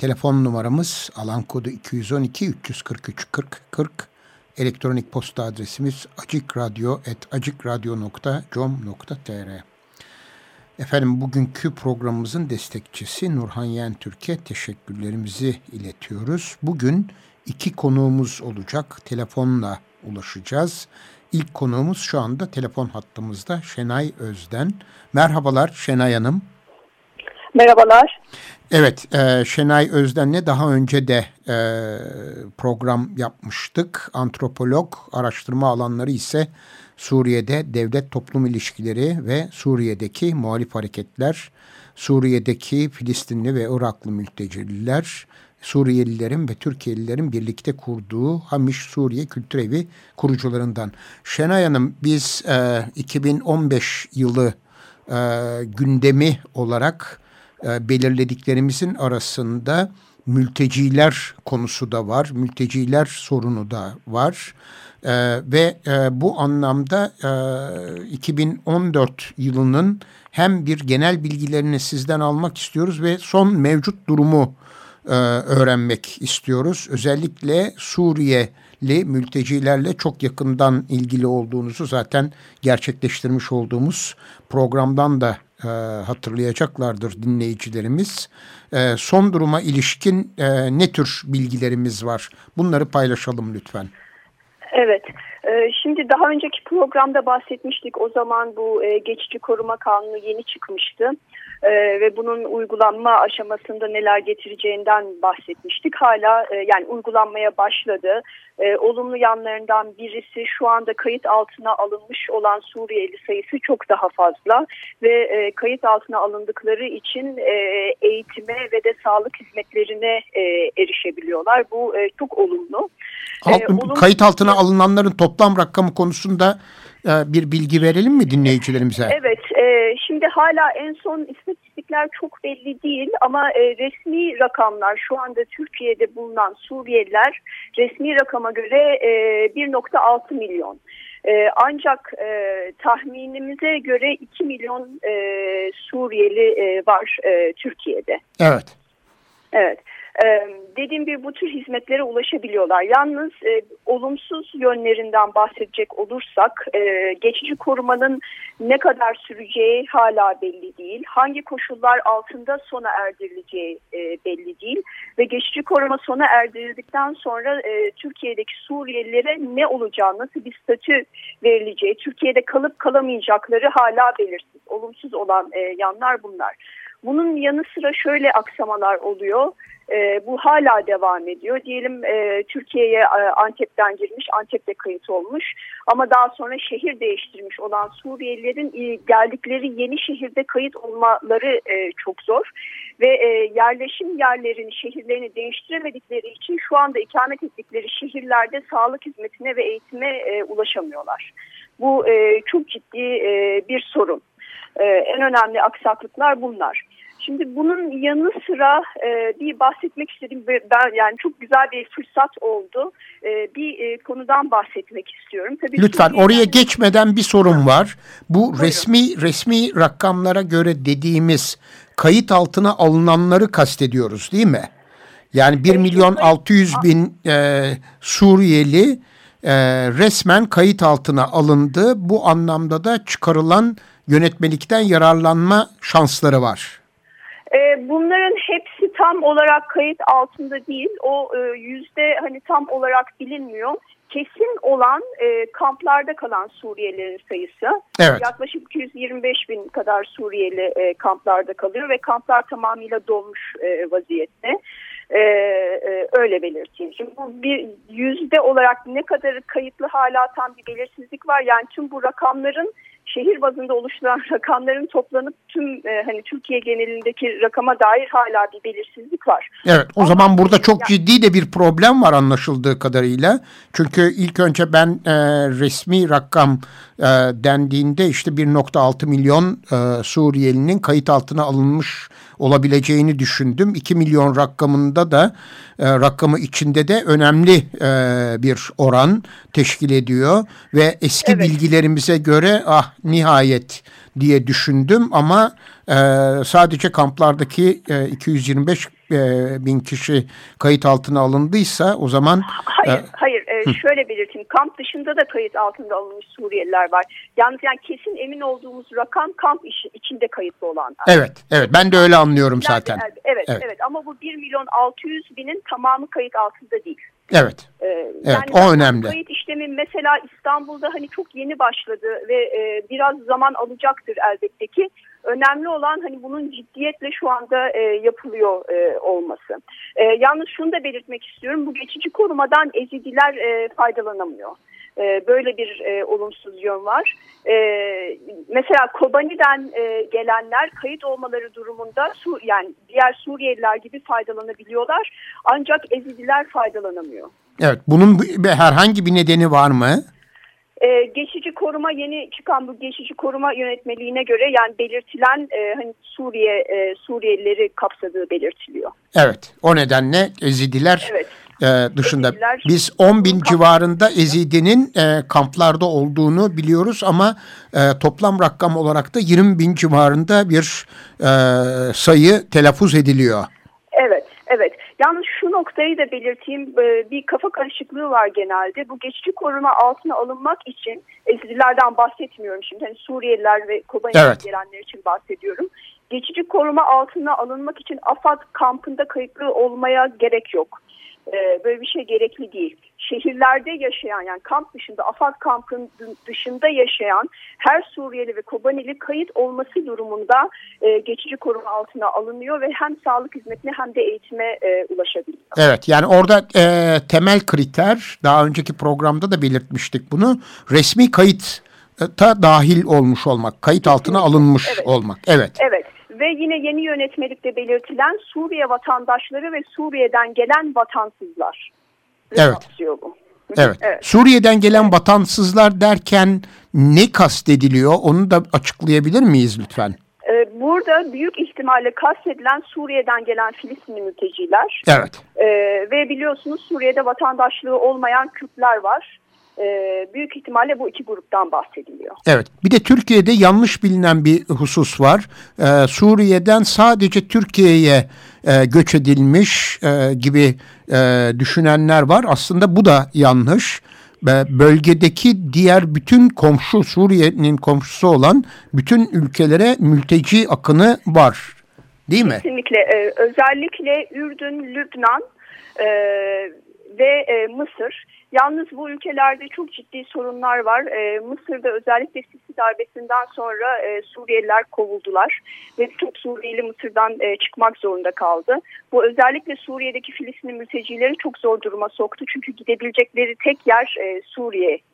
Telefon numaramız alan kodu 212 343 40 40. Elektronik posta adresimiz acikradyo.com.tr Efendim bugünkü programımızın destekçisi Nurhan Yen Türkiye teşekkürlerimizi iletiyoruz. Bugün iki konuğumuz olacak. Telefonla ulaşacağız. İlk konuğumuz şu anda telefon hattımızda Şenay Özden. Merhabalar Şenay Hanım. Merhabalar. Evet, e, Şenay Özden'le daha önce de e, program yapmıştık. Antropolog, araştırma alanları ise Suriye'de devlet toplum ilişkileri ve Suriye'deki muhalif hareketler, Suriye'deki Filistinli ve Iraklı mülteciler, Suriyelilerin ve Türkiye'lilerin birlikte kurduğu Hamiş Suriye Kültür Evi kurucularından. Şenay Hanım biz e, 2015 yılı e, gündemi olarak e, belirlediklerimizin arasında mülteciler konusu da var, mülteciler sorunu da var. E, ve e, bu anlamda e, 2014 yılının hem bir genel bilgilerini sizden almak istiyoruz ve son mevcut durumu e, öğrenmek istiyoruz. Özellikle Suriyeli mültecilerle çok yakından ilgili olduğunuzu zaten gerçekleştirmiş olduğumuz programdan da e, hatırlayacaklardır dinleyicilerimiz. E, son duruma ilişkin e, ne tür bilgilerimiz var? Bunları paylaşalım lütfen. Evet. E, şimdi daha önceki programda bahsetmiştik. O zaman bu e, geçici koruma kanunu yeni çıkmıştı e, ve bunun uygulanma aşamasında neler getireceğinden bahsetmiştik. Hala e, yani uygulanmaya başladı. E, olumlu yanlarından birisi şu anda kayıt altına alınmış olan Suriyeli sayısı çok daha fazla ve e, kayıt altına alındıkları için e, eğitime ve de sağlık hizmetlerine e, erişebiliyorlar. Bu e, çok olumlu. Alt, e, olumlu... Kayıt altına alınanların toplam rakamı konusunda bir bilgi verelim mi dinleyicilerimize? Evet, e, şimdi hala en son istatistikler çok belli değil ama e, resmi rakamlar şu anda Türkiye'de bulunan Suriyeliler resmi rakama göre e, 1.6 milyon. E, ancak e, tahminimize göre 2 milyon e, Suriyeli e, var e, Türkiye'de. Evet. Evet. Ee, dediğim gibi bu tür hizmetlere ulaşabiliyorlar. Yalnız e, olumsuz yönlerinden bahsedecek olursak e, geçici korumanın ne kadar süreceği hala belli değil. Hangi koşullar altında sona erdirileceği e, belli değil. Ve geçici koruma sona erdirildikten sonra e, Türkiye'deki Suriyelilere ne olacağı, nasıl bir statü verileceği, Türkiye'de kalıp kalamayacakları hala belirsiz. Olumsuz olan e, yanlar bunlar. Bunun yanı sıra şöyle aksamalar oluyor. E, bu hala devam ediyor. Diyelim e, Türkiye'ye e, Antep'ten girmiş, Antep'te kayıt olmuş ama daha sonra şehir değiştirmiş olan Suriyelilerin e, geldikleri yeni şehirde kayıt olmaları e, çok zor. Ve e, yerleşim yerlerini, şehirlerini değiştiremedikleri için şu anda ikamet ettikleri şehirlerde sağlık hizmetine ve eğitime e, ulaşamıyorlar. Bu e, çok ciddi e, bir sorun. E, en önemli aksaklıklar bunlar. Şimdi bunun yanı sıra e, bir bahsetmek istediğim ben yani çok güzel bir fırsat oldu. E, bir e, konudan bahsetmek istiyorum. Tabii Lütfen Türkiye'den... oraya geçmeden bir sorun var. Bu Buyurun. resmi resmi rakamlara göre dediğimiz kayıt altına alınanları kastediyoruz değil mi? Yani 1 milyon 600 bin e, Suriyeli e, resmen kayıt altına alındı. Bu anlamda da çıkarılan yönetmelikten yararlanma şansları var. E, bunların hepsi tam olarak kayıt altında değil. O e, yüzde hani tam olarak bilinmiyor. Kesin olan e, kamplarda kalan Suriyelilerin sayısı. Evet. Yaklaşık 225 bin kadar Suriyeli e, kamplarda kalıyor ve kamplar tamamıyla dolmuş e, vaziyette. Ee, e, öyle belirteyim. Şimdi bu bir yüzde olarak ne kadar kayıtlı hala tam bir belirsizlik var. Yani tüm bu rakamların şehir bazında oluşturan rakamların toplanıp tüm e, hani Türkiye genelindeki rakama dair hala bir belirsizlik var. Evet o Ama, zaman burada çok ciddi de bir problem var anlaşıldığı kadarıyla. Çünkü ilk önce ben e, resmi rakam e, dendiğinde işte 1.6 milyon e, Suriyelinin kayıt altına alınmış olabileceğini düşündüm. 2 milyon rakamında da e, rakamı içinde de önemli e, bir oran teşkil ediyor ve eski evet. bilgilerimize göre ah nihayet diye düşündüm ama e, sadece kamplardaki e, 225 e, bin kişi kayıt altına alındıysa o zaman... Hayır, e, hayır. E, şöyle belirteyim. Kamp dışında da kayıt altında alınmış Suriyeliler var. Yalnız yani kesin emin olduğumuz rakam kamp işi, içinde kayıtlı olanlar. Evet, evet. Ben de öyle anlıyorum zaten. Evet, evet, evet. evet. Ama bu 1 milyon 600 binin tamamı kayıt altında değil. Evet. Ee, evet yani o önemli. Kayıt işlemi mesela İstanbul'da hani çok yeni başladı ve e, biraz zaman alacaktır elbette ki. Önemli olan hani bunun ciddiyetle şu anda e, yapılıyor e, olması. E, yalnız şunu da belirtmek istiyorum. Bu geçici korumadan Ezidiler e, faydalanamıyor. E, böyle bir e, olumsuz yön var. E, mesela Kobani'den e, gelenler kayıt olmaları durumunda Su yani diğer Suriyeliler gibi faydalanabiliyorlar. Ancak Ezidiler faydalanamıyor. Evet, bunun herhangi bir nedeni var mı? Ee, geçici koruma yeni çıkan bu geçici koruma yönetmeliğine göre yani belirtilen e, hani Suriye e, Suriyelileri kapsadığı belirtiliyor. Evet o nedenle Ezidiler evet. e, dışında Ezidiler, biz 10 bin civarında Ezidi'nin e, kamplarda olduğunu biliyoruz ama e, toplam rakam olarak da 20 bin civarında bir e, sayı telaffuz ediliyor. Evet evet Yalnız şu noktayı da belirteyim e, bir kafa karışıklığı var genelde. Bu geçici koruma altına alınmak için Ezidilerden bahsetmiyorum şimdi. Hani Suriyeliler ve Kobani'den evet. gelenler için bahsediyorum. Geçici koruma altına alınmak için AFAD kampında kayıtlı olmaya gerek yok. E, böyle bir şey gerekli değil. Şehirlerde yaşayan yani kamp dışında AFAD kampın dışında yaşayan her Suriyeli ve Kobanili kayıt olması durumunda e, geçici koruma altına alınıyor ve hem sağlık hizmetine hem de eğitime e, ulaşabiliyor. Evet yani orada e, temel kriter daha önceki programda da belirtmiştik bunu resmi kayıt ta dahil olmuş olmak, kayıt altına alınmış evet. olmak. Evet. Evet. Ve yine yeni yönetmelikte belirtilen Suriye vatandaşları ve Suriye'den gelen vatansızlar. Evet. Bu. Evet. evet. Suriye'den gelen vatansızlar derken ne kastediliyor? Onu da açıklayabilir miyiz lütfen? Ee, burada büyük ihtimalle kastedilen Suriye'den gelen Filistinli mülteciler. Evet. Ee, ve biliyorsunuz Suriye'de vatandaşlığı olmayan Kürtler var büyük ihtimalle bu iki gruptan bahsediliyor. Evet bir de Türkiye'de yanlış bilinen bir husus var. Ee, Suriye'den sadece Türkiye'ye e, göç edilmiş e, gibi e, düşünenler var. Aslında bu da yanlış. Bölgedeki diğer bütün komşu Suriye'nin komşusu olan bütün ülkelere mülteci akını var. Değil mi? Kesinlikle. Ee, özellikle Ürdün, Lübnan e, ve e, Mısır Yalnız bu ülkelerde çok ciddi sorunlar var. E, Mısır'da özellikle Sisi darbesinden sonra e, Suriyeliler kovuldular ve çok Suriyeli Mısır'dan e, çıkmak zorunda kaldı. Bu özellikle Suriye'deki Filistinli mültecileri çok zor duruma soktu. Çünkü gidebilecekleri tek yer e,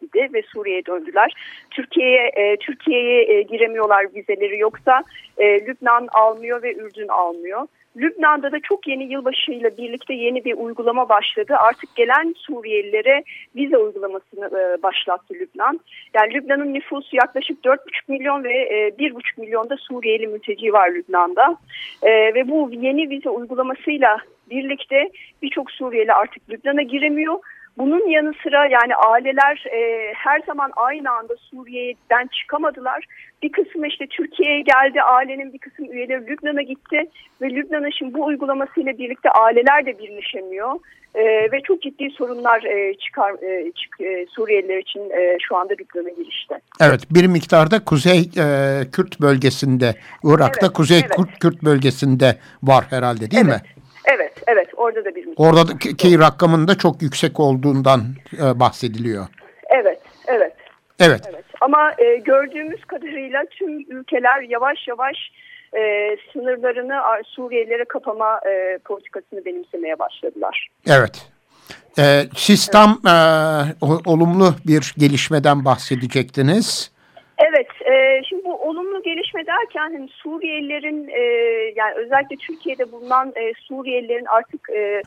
Suriye'ydi ve Suriye'ye döndüler. Türkiye'ye e, Türkiye'ye e, giremiyorlar vizeleri yoksa e, Lübnan almıyor ve Ürdün almıyor. Lübnan'da da çok yeni yılbaşıyla birlikte yeni bir uygulama başladı. Artık gelen Suriyelilere vize uygulamasını e, başlattı Lübnan. Yani Lübnan'ın nüfusu yaklaşık 4,5 milyon ve e, 1,5 milyonda Suriyeli mülteci var Lübnan'da. E, ve bu yeni vize uygulamasıyla birlikte birçok Suriyeli artık Lübnan'a giremiyor bunun yanı sıra yani aileler e, her zaman aynı anda Suriye'den çıkamadılar. Bir kısmı işte Türkiye'ye geldi, ailenin bir kısım üyeleri Lübnan'a gitti ve Lübnan'a şimdi bu uygulamasıyla birlikte aileler de birleşemiyor. E, ve çok ciddi sorunlar e, çıkar e, çık, e, Suriyeliler için e, şu anda Lübnan'a girişte. Evet bir miktarda Kuzey e, Kürt bölgesinde, Irak'ta evet, Kuzey evet. Kürt, Kürt bölgesinde var herhalde değil evet. mi? Evet, evet. Orada da bir Orada ki rakamın da çok yüksek olduğundan e, bahsediliyor. Evet, evet. Evet. evet. Ama e, gördüğümüz kadarıyla tüm ülkeler yavaş yavaş e, sınırlarını Suriyelilere kapama e, politikasını benimsemeye başladılar. Evet. Ee, siz tam e, olumlu bir gelişmeden bahsedecektiniz. Evet, e, şimdi bu olumlu gelişme derken hani Suriyelilerin e, yani özellikle Türkiye'de bulunan e, Suriyelilerin artık e,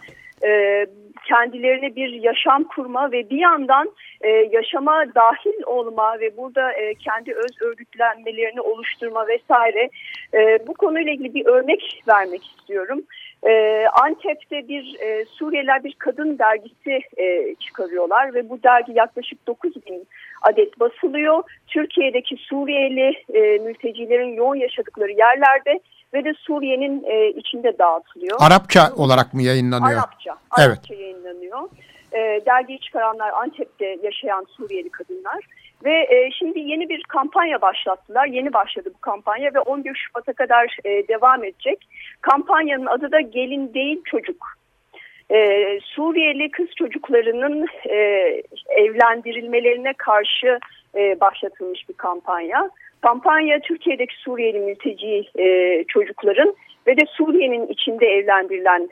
e, kendilerine bir yaşam kurma ve bir yandan e, yaşama dahil olma ve burada e, kendi öz örgütlenmelerini oluşturma vesaire e, bu konuyla ilgili bir örnek vermek istiyorum. E, Antep'te bir e, Suriyeliler bir kadın dergisi e, çıkarıyorlar ve bu dergi yaklaşık 9 bin adet basılıyor. Türkiye'deki Suriyeli e, mültecilerin yoğun yaşadıkları yerlerde ve de Suriye'nin e, içinde dağıtılıyor. Arapça olarak mı yayınlanıyor? Arapça. Arapça evet. yayınlanıyor. E, dergiyi çıkaranlar Antep'te yaşayan Suriyeli kadınlar. Ve e, şimdi yeni bir kampanya başlattılar. Yeni başladı bu kampanya ve 11 Şubat'a kadar e, devam edecek. Kampanyanın adı da Gelin Değil Çocuk. E, Suriyeli kız çocuklarının evlendirilmelerine karşı başlatılmış bir kampanya. Kampanya Türkiye'deki Suriyeli mülteci çocukların ve de Suriye'nin içinde evlendirilen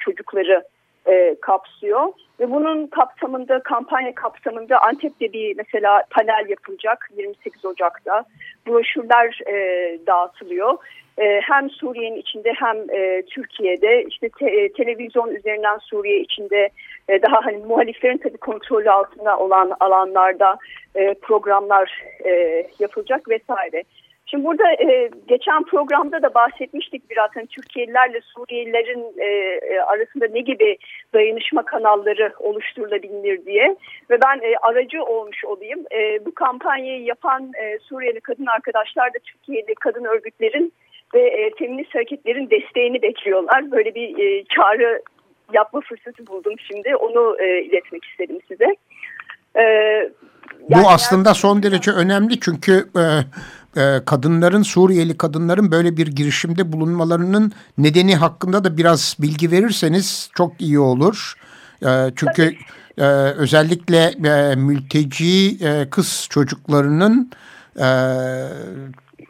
çocukları e, kapsıyor. Ve bunun kapsamında kampanya kapsamında Antep'te bir mesela panel yapılacak 28 Ocak'ta. Broşürler e, dağıtılıyor. E, hem Suriye'nin içinde hem e, Türkiye'de işte te, e, televizyon üzerinden Suriye içinde e, daha hani muhaliflerin tabii kontrolü altında olan alanlarda e, programlar e, yapılacak vesaire. Şimdi burada e, geçen programda da bahsetmiştik biraz hani Türkiye'lilerle Suriyelilerin e, e, arasında ne gibi dayanışma kanalları oluşturulabilir diye ve ben e, aracı olmuş olayım. E, bu kampanyayı yapan e, Suriyeli kadın arkadaşlar da Türkiye'li kadın örgütlerin ve e, feminist hareketlerin desteğini bekliyorlar. Böyle bir e, çağrı yapma fırsatı buldum şimdi onu e, iletmek istedim size. E, yani Bu aslında son derece önemli çünkü e, e, kadınların, Suriyeli kadınların böyle bir girişimde bulunmalarının nedeni hakkında da biraz bilgi verirseniz çok iyi olur. E, çünkü e, özellikle e, mülteci e, kız çocuklarının e,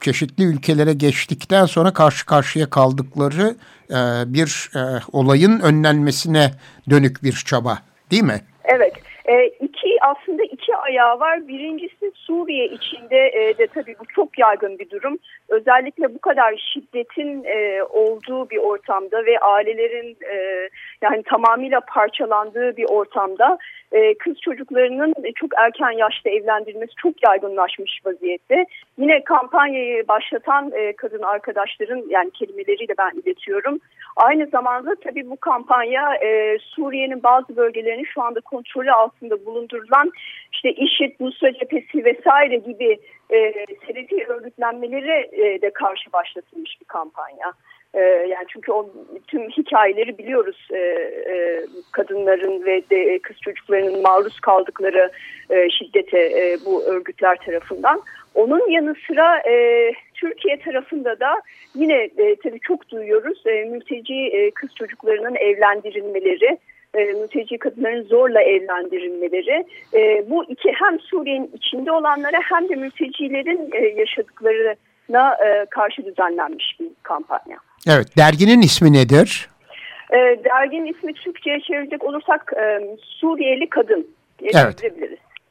çeşitli ülkelere geçtikten sonra karşı karşıya kaldıkları e, bir e, olayın önlenmesine dönük bir çaba değil mi? Evet. E, aslında iki ayağı var. Birincisi Suriye içinde e, de tabii bu çok yaygın bir durum. Özellikle bu kadar şiddetin e, olduğu bir ortamda ve ailelerin e, yani tamamıyla parçalandığı bir ortamda e, kız çocuklarının çok erken yaşta evlendirilmesi çok yaygınlaşmış vaziyette. Yine kampanyayı başlatan e, kadın arkadaşların yani kelimeleriyle ben iletiyorum. Aynı zamanda tabii bu kampanya e, Suriye'nin bazı bölgelerini şu anda kontrolü altında bulundurulan işte IŞİD, Nusra Cephesi vesaire gibi e, selefi örgütlenmeleri e, de karşı başlatılmış bir kampanya. E, yani çünkü o tüm hikayeleri biliyoruz e, e, kadınların ve de kız çocuklarının maruz kaldıkları e, şiddete e, bu örgütler tarafından. Onun yanı sıra e, Türkiye tarafında da yine e, tabii çok duyuyoruz e, mülteci e, kız çocuklarının evlendirilmeleri, e, mülteci kadınların zorla evlendirilmeleri. E, bu iki hem Suriye'nin içinde olanlara hem de mültecilerin e, yaşadıklarına e, karşı düzenlenmiş bir kampanya. Evet, derginin ismi nedir? E, derginin ismi Türkçe'ye çevirecek olursak e, Suriyeli Kadın diye evet.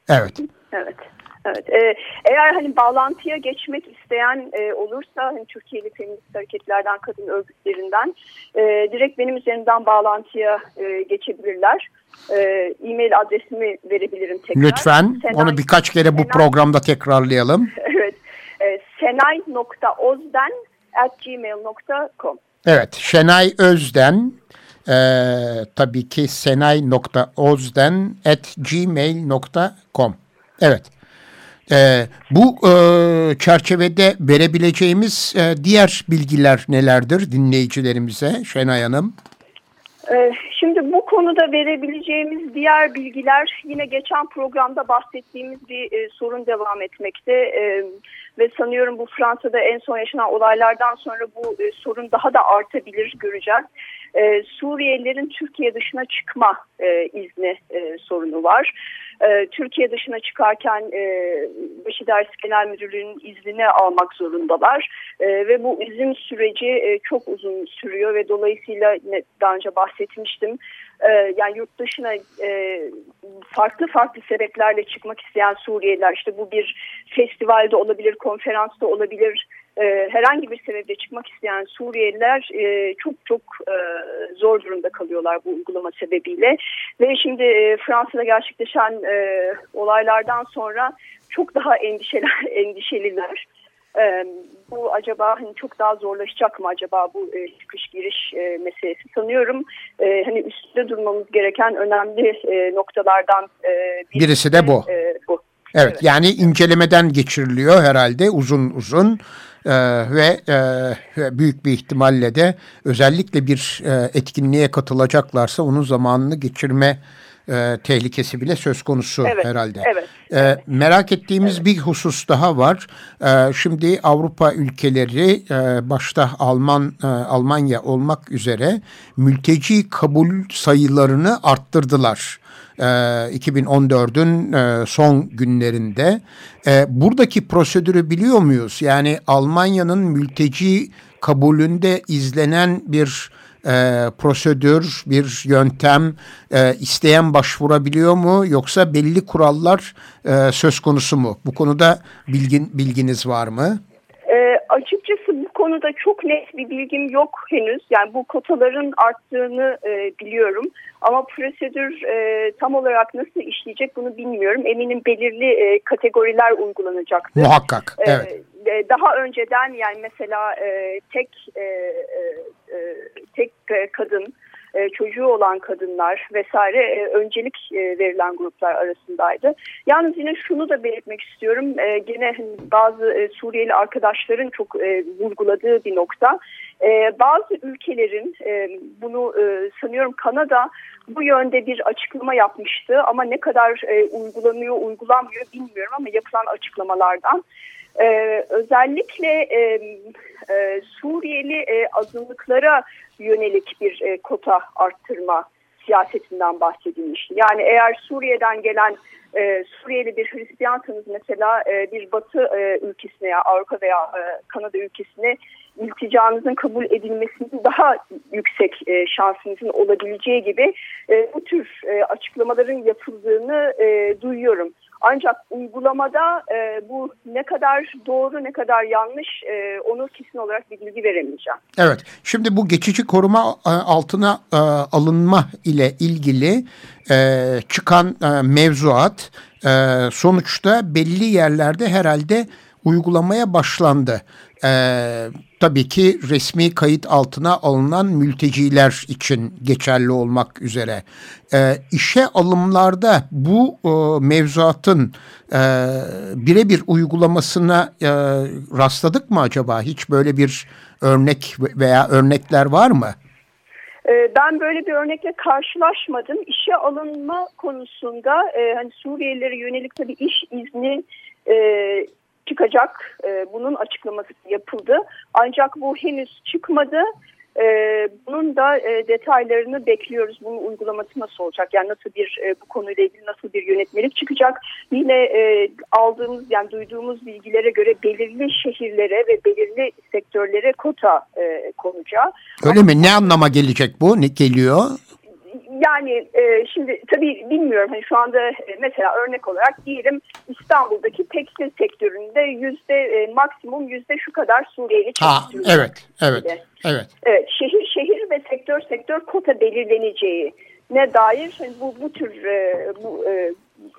Evet. Evet. Evet. Ee, eğer hani bağlantıya geçmek isteyen e, olursa hani Türkiye'li feminist hareketlerden, kadın örgütlerinden e, direkt benim üzerinden bağlantıya e, geçebilirler. E, e-mail adresimi verebilirim tekrar. Lütfen. Senay, Onu birkaç kere bu Senay, programda tekrarlayalım. evet. E, senay.ozden gmail.com Evet. Şenay Özden e, tabii ki senay.ozden at gmail.com Evet. E, bu e, çerçevede verebileceğimiz e, diğer bilgiler nelerdir dinleyicilerimize Şenay Hanım? Ee, şimdi bu konuda verebileceğimiz diğer bilgiler yine geçen programda bahsettiğimiz bir e, sorun devam etmekte. Ve sanıyorum bu Fransa'da en son yaşanan olaylardan sonra bu e, sorun daha da artabilir göreceğiz. E, Suriyelilerin Türkiye dışına çıkma e, izni e, sorunu var. E, Türkiye dışına çıkarken e, Başı Ders Genel Müdürlüğü'nün iznini almak zorundalar. E, ve bu izin süreci e, çok uzun sürüyor ve dolayısıyla daha önce bahsetmiştim. E, yani yurt dışına e, farklı farklı sebeplerle çıkmak isteyen Suriyeliler işte bu bir festivalde olabilir, konferansta olabilir, e, herhangi bir sebeple çıkmak isteyen Suriyeliler e, çok çok e, zor durumda kalıyorlar bu uygulama sebebiyle. Ve şimdi Fransa'da gerçekleşen olaylardan sonra çok daha endişeler, endişeliler. E, bu acaba hani çok daha zorlaşacak mı acaba bu e, çıkış giriş e, meselesi sanıyorum e, hani üstünde durmamız gereken önemli e, noktalardan e, birisi, birisi de bu. E, bu. Evet, evet yani incelemeden geçiriliyor herhalde uzun uzun ee, ve e, büyük bir ihtimalle de özellikle bir e, etkinliğe katılacaklarsa onun zamanını geçirme e, tehlikesi bile söz konusu evet, herhalde. Evet. E, merak ettiğimiz evet. bir husus daha var. E, şimdi Avrupa ülkeleri e, başta Alman e, Almanya olmak üzere mülteci kabul sayılarını arttırdılar. 2014'ün e, e, son günlerinde. E, buradaki prosedürü biliyor muyuz? Yani Almanya'nın mülteci kabulünde izlenen bir e, prosedür, bir yöntem e, isteyen başvurabiliyor mu yoksa belli kurallar e, söz konusu mu? Bu konuda bilgin bilginiz var mı? E, açıkçası bu konuda çok net bir bilgim yok henüz. Yani bu kotaların arttığını e, biliyorum. Ama prosedür e, tam olarak nasıl işleyecek bunu bilmiyorum. Eminim belirli e, kategoriler uygulanacaktır. Muhakkak, e, evet. E, daha önceden yani mesela e, tek e, e, tek kadın, e, çocuğu olan kadınlar vesaire e, öncelik e, verilen gruplar arasındaydı. Yalnız yine şunu da belirtmek istiyorum. E, gene hani bazı e, Suriyeli arkadaşların çok e, vurguladığı bir nokta. E, bazı ülkelerin e, bunu e, sanıyorum Kanada bu yönde bir açıklama yapmıştı ama ne kadar e, uygulanıyor uygulanmıyor bilmiyorum ama yapılan açıklamalardan e, özellikle e, e, Suriyeli e, azınlıklara yönelik bir e, kota arttırma siyasetinden bahsedilmişti. Yani eğer Suriye'den gelen e, Suriyeli bir Hristiyansanız mesela e, bir Batı e, ülkesine ya Avrupa veya e, Kanada ülkesine ilticanızın kabul edilmesinin daha yüksek e, şansınızın olabileceği gibi e, bu tür e, açıklamaların yapıldığını e, duyuyorum. Ancak uygulamada e, bu ne kadar doğru ne kadar yanlış e, onu kesin olarak bir bilgi veremeyeceğim. Evet şimdi bu geçici koruma e, altına e, alınma ile ilgili e, çıkan e, mevzuat e, sonuçta belli yerlerde herhalde uygulamaya başlandı. Ee, tabii ki resmi kayıt altına alınan mülteciler için geçerli olmak üzere. Ee, işe alımlarda bu e, mevzuatın e, birebir uygulamasına e, rastladık mı acaba? Hiç böyle bir örnek veya örnekler var mı? Ee, ben böyle bir örnekle karşılaşmadım. İşe alınma konusunda e, hani Suriyelilere yönelik tabii iş izni e, çıkacak. E, bunun açıklaması yapıldı. Ancak bu henüz çıkmadı. E, bunun da e, detaylarını bekliyoruz. Bunun uygulaması nasıl olacak? Yani nasıl bir bu konuyla ilgili nasıl bir yönetmelik çıkacak? Yine aldığımız yani duyduğumuz bilgilere göre belirli şehirlere ve belirli sektörlere kota e, konacağı. Öyle Ama, mi? Ne anlama gelecek bu? Ne geliyor? Yani e, şimdi tabii bilmiyorum hani şu anda e, mesela örnek olarak diyelim İstanbul'daki tekstil sektöründe yüzde e, maksimum yüzde şu kadar Suriyeli çalışıyor. Evet, evet, evet. Evet, şehir şehir ve sektör sektör kota belirleneceği ne dair hani bu bu tür e, bu e,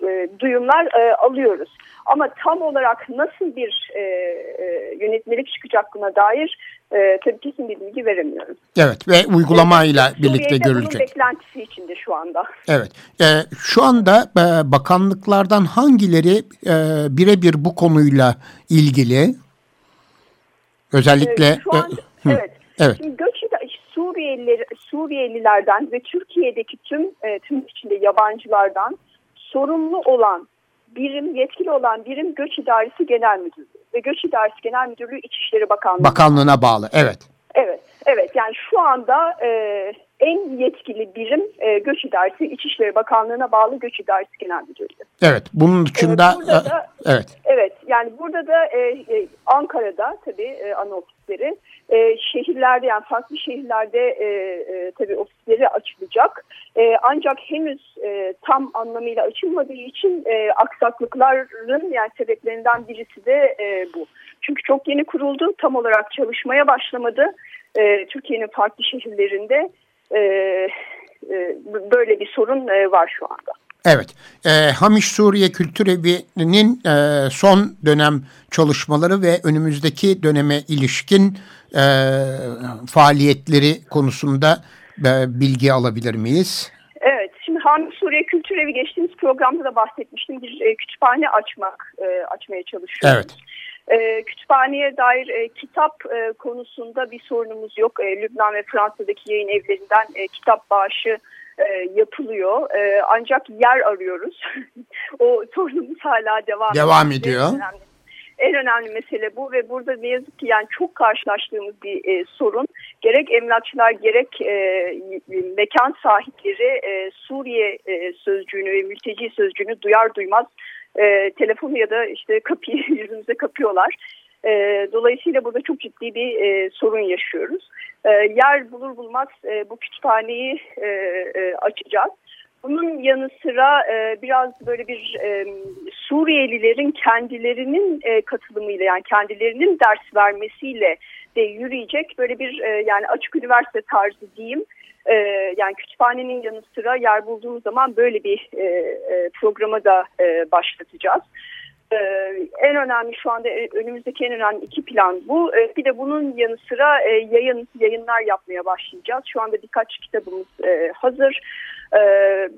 e, duyumlar e, alıyoruz. Ama tam olarak nasıl bir e, e, yönetmelik çıkacak buna dair e, tabii kesin bir bilgi veremiyorum. Evet ve uygulamayla evet, birlikte görülecek. Bunun beklentisi içinde şu anda. Evet. E, şu anda e, bakanlıklardan hangileri e, birebir bu konuyla ilgili? Özellikle... E, şu an, e, evet. Evet. Şimdi göç Suriyeliler, Suriyelilerden ve Türkiye'deki tüm e, tüm içinde yabancılardan sorumlu olan birim, yetkili olan birim Göç İdaresi Genel Müdürlüğü ve Göç İdaresi Genel Müdürlüğü İçişleri Bakanlığı. Bakanlığına bağlı, evet. Evet, evet. Yani şu anda e, en yetkili birim e, Göç İdaresi İçişleri Bakanlığı'na bağlı Göç İdaresi Genel Müdürlüğü. Evet, bunun dışında... Evet, da, evet. Evet, yani burada da e, e, Ankara'da tabii e, ana ofisleri e, şehirlerde yani farklı şehirlerde e, e, tabii ofisleri açılacak. E, ancak henüz e, tam anlamıyla açılmadığı için e, aksaklıkların yani sebeplerinden birisi de e, bu. Çünkü çok yeni kuruldu, tam olarak çalışmaya başlamadı. E, Türkiye'nin farklı şehirlerinde e, e, böyle bir sorun e, var şu anda. Evet, e, Hamiş Suriye Kültür Evi'nin e, son dönem çalışmaları ve önümüzdeki döneme ilişkin e, faaliyetleri konusunda e, bilgi alabilir miyiz? Evet, şimdi Hamiş Suriye Kültür Evi geçtiğimiz programda da bahsetmiştim. Bir e, kütüphane açmak, e, açmaya çalışıyoruz. Evet. E, kütüphaneye dair e, kitap e, konusunda bir sorunumuz yok. E, Lübnan ve Fransa'daki yayın evlerinden e, kitap bağışı e, yapılıyor. E, ancak yer arıyoruz. o sorunumuz hala devam, devam ediyor. En önemli, en önemli mesele bu ve burada ne yazık ki yani çok karşılaştığımız bir e, sorun. Gerek emlakçılar gerek e, mekan sahipleri e, Suriye e, sözcüğünü ve mülteci sözcüğünü duyar duymaz e, telefonu ya da işte kapıyı yüzümüze kapıyorlar. E, dolayısıyla burada çok ciddi bir e, sorun yaşıyoruz. E, yer bulur bulmaz e, bu kütüphaneyi e, e, açacağız. Bunun yanı sıra e, biraz böyle bir e, Suriyelilerin kendilerinin e, katılımıyla yani kendilerinin ders vermesiyle de yürüyecek böyle bir e, yani açık üniversite tarzı diyeyim. E, yani kütüphanenin yanı sıra yer bulduğumuz zaman böyle bir e, e, programa da e, başlatacağız. Ee, en önemli şu anda e, önümüzdeki en önemli iki plan bu. Ee, bir de bunun yanı sıra e, yayın yayınlar yapmaya başlayacağız. Şu anda birkaç kitabımız e, hazır. Ee,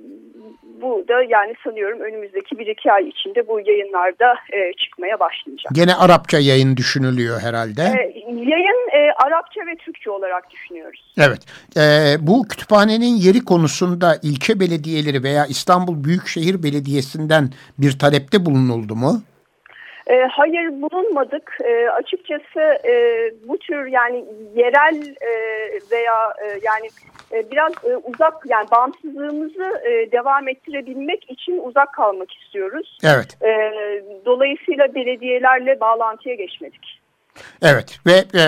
bu da yani sanıyorum önümüzdeki bir iki ay içinde bu yayınlarda e, çıkmaya başlayacak. Gene Arapça yayın düşünülüyor herhalde. E, yayın e, Arapça ve Türkçe olarak düşünüyoruz. Evet. E, bu kütüphanenin yeri konusunda ilçe belediyeleri veya İstanbul Büyükşehir Belediyesi'nden bir talepte bulunuldu mu? E, hayır bulunmadık. E, açıkçası e, bu tür yani yerel e, veya e, yani e, biraz e, uzak yani bağımsızlığımızı e, devam ettirebilmek için uzak kalmak istiyoruz. Evet. E, dolayısıyla belediyelerle bağlantıya geçmedik. Evet ve e,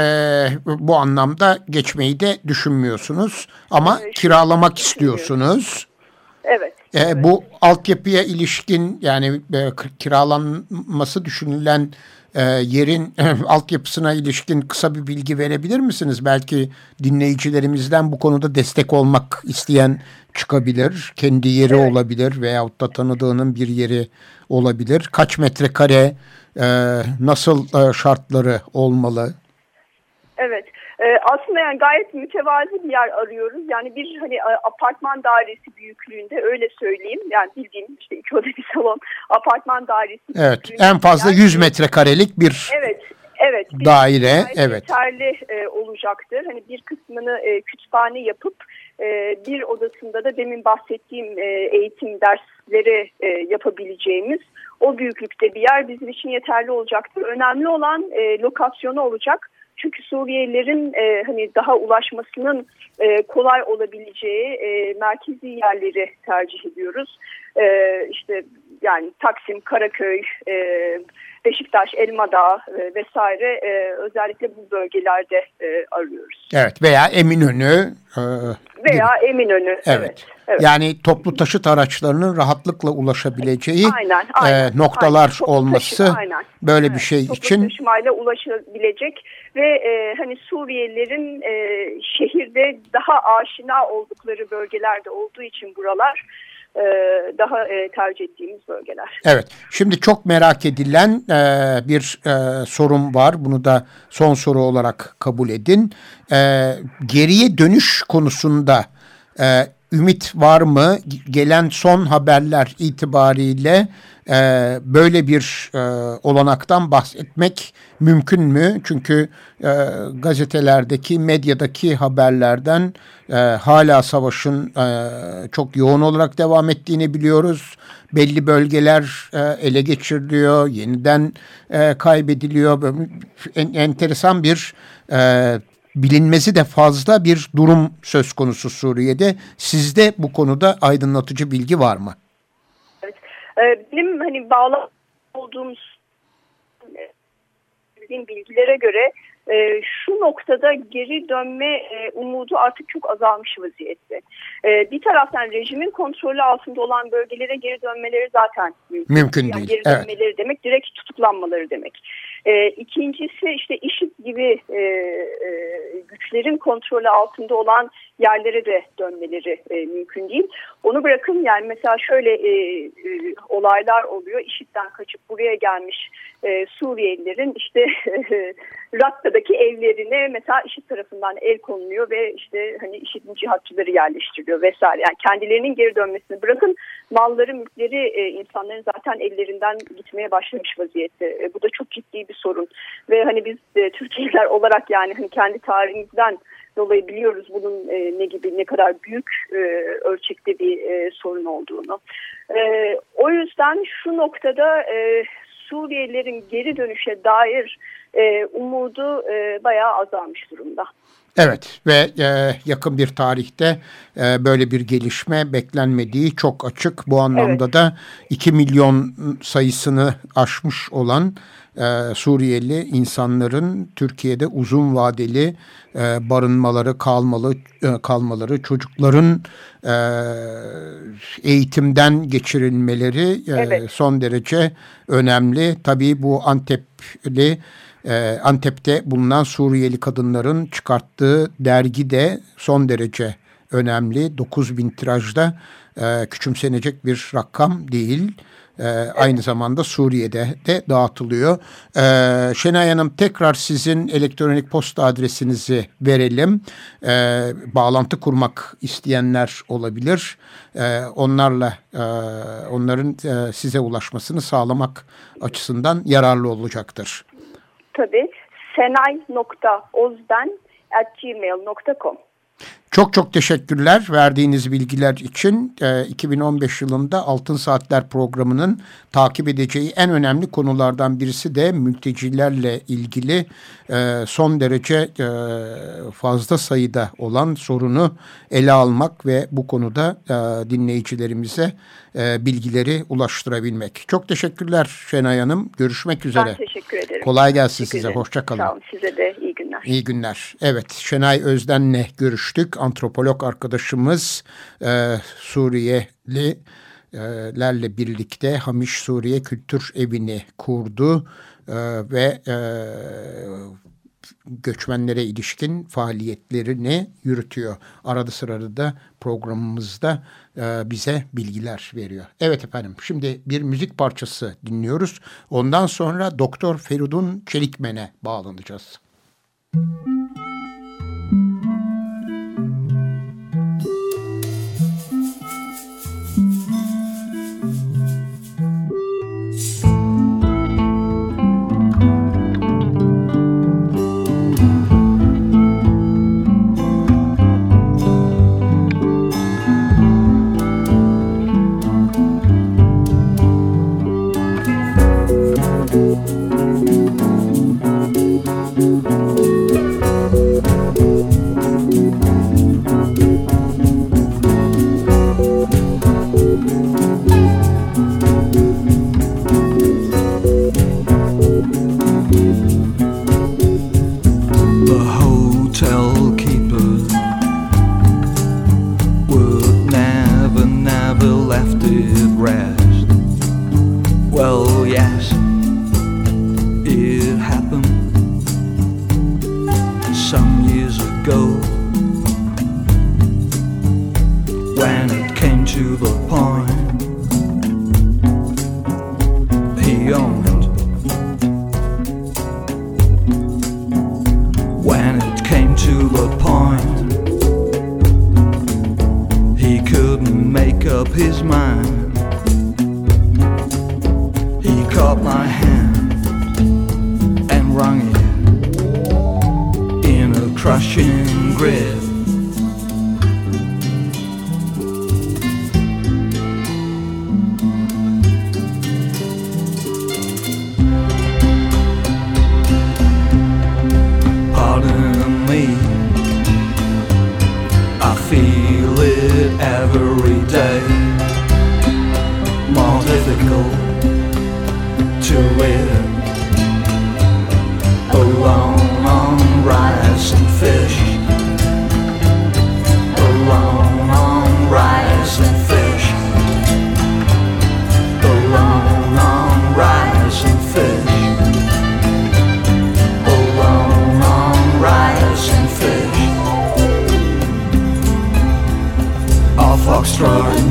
bu anlamda geçmeyi de düşünmüyorsunuz ama evet, kiralamak istiyorsunuz. Evet. E. Bu altyapıya ilişkin yani e, kiralanması düşünülen e, yerin e, altyapısına ilişkin kısa bir bilgi verebilir misiniz? Belki dinleyicilerimizden bu konuda destek olmak isteyen çıkabilir. Kendi yeri evet. olabilir veyahut da tanıdığının bir yeri olabilir. Kaç metrekare, e, nasıl e, şartları olmalı? Evet. Ee, aslında yani gayet mütevazi bir yer arıyoruz. Yani bir hani apartman dairesi büyüklüğünde öyle söyleyeyim. Yani bildiğim işte iki oda bir salon apartman dairesi. Evet en fazla 100 metrekarelik bir evet, evet, bir daire. Evet. Yeterli e, olacaktır. Hani bir kısmını e, kütüphane yapıp e, bir odasında da demin bahsettiğim e, eğitim dersleri e, yapabileceğimiz o büyüklükte bir yer bizim için yeterli olacaktır. Önemli olan e, lokasyonu olacak. Çünkü Suriyelilerin e, hani daha ulaşmasının e, kolay olabileceği e, merkezi yerleri tercih ediyoruz. E, işte yani Taksim, Karaköy, e, Beşiktaş, Elmadağ e, vesaire e, özellikle bu bölgelerde e, arıyoruz. Evet veya Eminönü. E, veya Eminönü. Evet. evet. Evet. Yani toplu taşıt araçlarının rahatlıkla ulaşabileceği aynen, aynen, e, noktalar aynen. olması taşı, aynen. böyle evet. bir şey toplu için. Toplu taşımayla ulaşabilecek ve e, hani Suriyelilerin e, şehirde daha aşina oldukları bölgelerde olduğu için buralar e, daha e, tercih ettiğimiz bölgeler. Evet. Şimdi çok merak edilen e, bir e, sorum var. Bunu da son soru olarak kabul edin. E, geriye dönüş konusunda e, ümit var mı? Gelen son haberler itibariyle e, böyle bir e, olanaktan bahsetmek mümkün mü? Çünkü e, gazetelerdeki, medyadaki haberlerden e, hala savaşın e, çok yoğun olarak devam ettiğini biliyoruz. Belli bölgeler e, ele geçiriliyor, yeniden e, kaybediliyor. En, enteresan bir e, bilinmesi de fazla bir durum söz konusu Suriye'de. Sizde bu konuda aydınlatıcı bilgi var mı? Evet. Ee, benim hani bağlı olduğumuz bilgilere göre e, şu noktada geri dönme e, umudu artık çok azalmış vaziyette. E, bir taraftan rejimin kontrolü altında olan bölgelere geri dönmeleri zaten mümkün, mümkün yani değil. Geri dönmeleri evet. demek direkt tutuklanmaları demek. E, ikincisi işte IŞİD gibi e, e, güçlerin kontrolü altında olan yerlere de dönmeleri e, mümkün değil. Onu bırakın yani mesela şöyle e, e, olaylar oluyor. IŞİD'den kaçıp buraya gelmiş e, Suriyelilerin işte Rakka'daki evlerine mesela IŞİD tarafından el konuluyor ve işte hani IŞİD'in cihatçıları yerleştiriliyor vesaire. Yani kendilerinin geri dönmesini bırakın malları, mülkleri e, insanların zaten ellerinden gitmeye başlamış vaziyette. E, bu da çok ciddi bir sorun. Ve hani biz e, Türkiye'liler olarak yani hani kendi tarihimizden dolayı biliyoruz bunun e, ne gibi ne kadar büyük e, ölçekte bir e, sorun olduğunu. E, o yüzden şu noktada e, Suriyelilerin geri dönüşe dair e, umudu e, bayağı azalmış durumda. Evet ve e, yakın bir tarihte e, böyle bir gelişme beklenmediği çok açık. Bu anlamda evet. da 2 milyon sayısını aşmış olan e, Suriyeli insanların Türkiye'de uzun vadeli e, barınmaları, kalmalı e, kalmaları, çocukların e, eğitimden geçirilmeleri e, evet. son derece önemli. Tabii bu Antepli e, Antep'te bulunan Suriyeli kadınların çıkarttığı dergi de son derece önemli. 9 bin tirajda e, küçümsenecek bir rakam değil. E, aynı zamanda Suriye'de de dağıtılıyor. E, Şenay Hanım tekrar sizin elektronik posta adresinizi verelim. E, bağlantı kurmak isteyenler olabilir. E, onlarla e, onların e, size ulaşmasını sağlamak açısından yararlı olacaktır. Tabii senay.ozben.gmail.com çok çok teşekkürler verdiğiniz bilgiler için. E, 2015 yılında Altın Saatler programının takip edeceği en önemli konulardan birisi de mültecilerle ilgili e, son derece e, fazla sayıda olan sorunu ele almak ve bu konuda e, dinleyicilerimize e, bilgileri ulaştırabilmek. Çok teşekkürler Şenay Hanım. Görüşmek üzere. Ben teşekkür ederim. Kolay gelsin teşekkür size. Hoşçakalın. Sağ olun. Size de iyi günler. İyi günler. Evet Şenay Özden'le görüştük. Antropolog arkadaşımız e, Suriyeli lerle birlikte Hamiş Suriye Kültür Evi'ni kurdu e, ve e, göçmenlere ilişkin faaliyetlerini yürütüyor. Arada sırada da programımızda e, bize bilgiler veriyor. Evet efendim şimdi bir müzik parçası dinliyoruz. Ondan sonra Doktor Feridun Çelikmen'e bağlanacağız. Müzik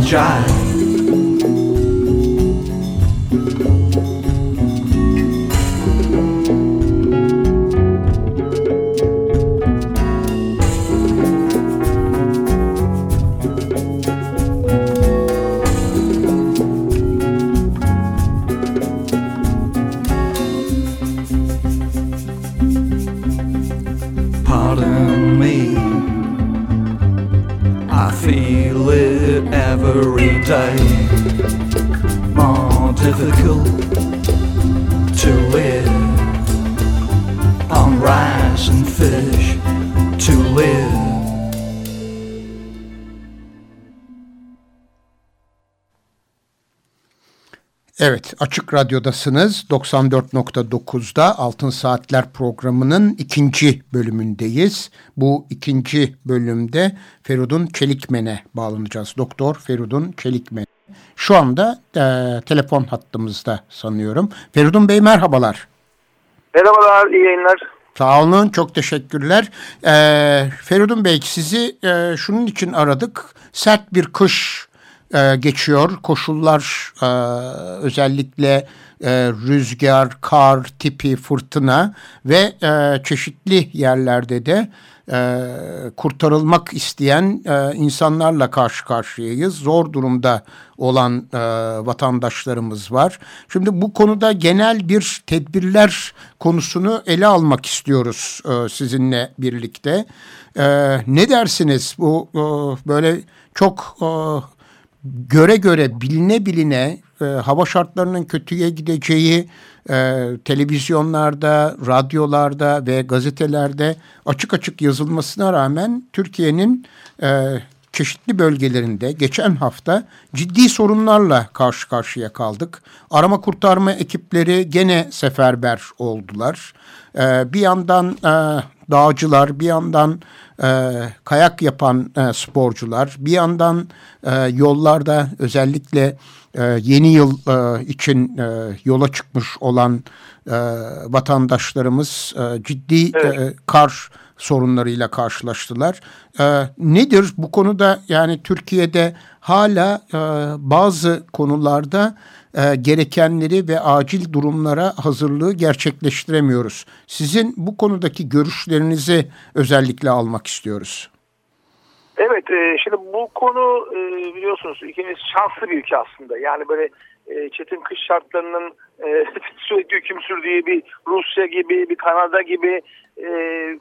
jive. Açık Radyo'dasınız. 94.9'da Altın Saatler programının ikinci bölümündeyiz. Bu ikinci bölümde Ferudun Çelikmen'e bağlanacağız. Doktor Ferudun Çelikmen. Şu anda e, telefon hattımızda sanıyorum. Ferudun Bey merhabalar. Merhabalar, iyi yayınlar. Sağ olun, çok teşekkürler. E, Feridun Bey sizi e, şunun için aradık. Sert bir kış e, geçiyor. Koşullar e, özellikle e, rüzgar, kar tipi fırtına ve e, çeşitli yerlerde de e, kurtarılmak isteyen e, insanlarla karşı karşıyayız. Zor durumda olan e, vatandaşlarımız var. Şimdi bu konuda genel bir tedbirler konusunu ele almak istiyoruz e, sizinle birlikte. E, ne dersiniz bu e, böyle çok... E, göre göre biline biline e, hava şartlarının kötüye gideceği e, televizyonlarda, radyolarda ve gazetelerde açık açık yazılmasına rağmen Türkiye'nin e, çeşitli bölgelerinde geçen hafta ciddi sorunlarla karşı karşıya kaldık. Arama kurtarma ekipleri gene seferber oldular. E, bir yandan e, dağcılar, bir yandan e, kayak yapan e, sporcular, bir yandan e, yollarda özellikle e, yeni yıl e, için e, yola çıkmış olan e, vatandaşlarımız e, ciddi evet. e, kar sorunlarıyla karşılaştılar. E, nedir bu konuda yani Türkiye'de hala e, bazı konularda e, gerekenleri ve acil durumlara hazırlığı gerçekleştiremiyoruz. Sizin bu konudaki görüşlerinizi özellikle almak istiyoruz. Evet, e, şimdi bu konu e, biliyorsunuz ülkemiz şanslı bir ülke aslında. Yani böyle e, çetin kış şartlarının e, sürekli hüküm sürdüğü bir Rusya gibi, bir Kanada gibi, e,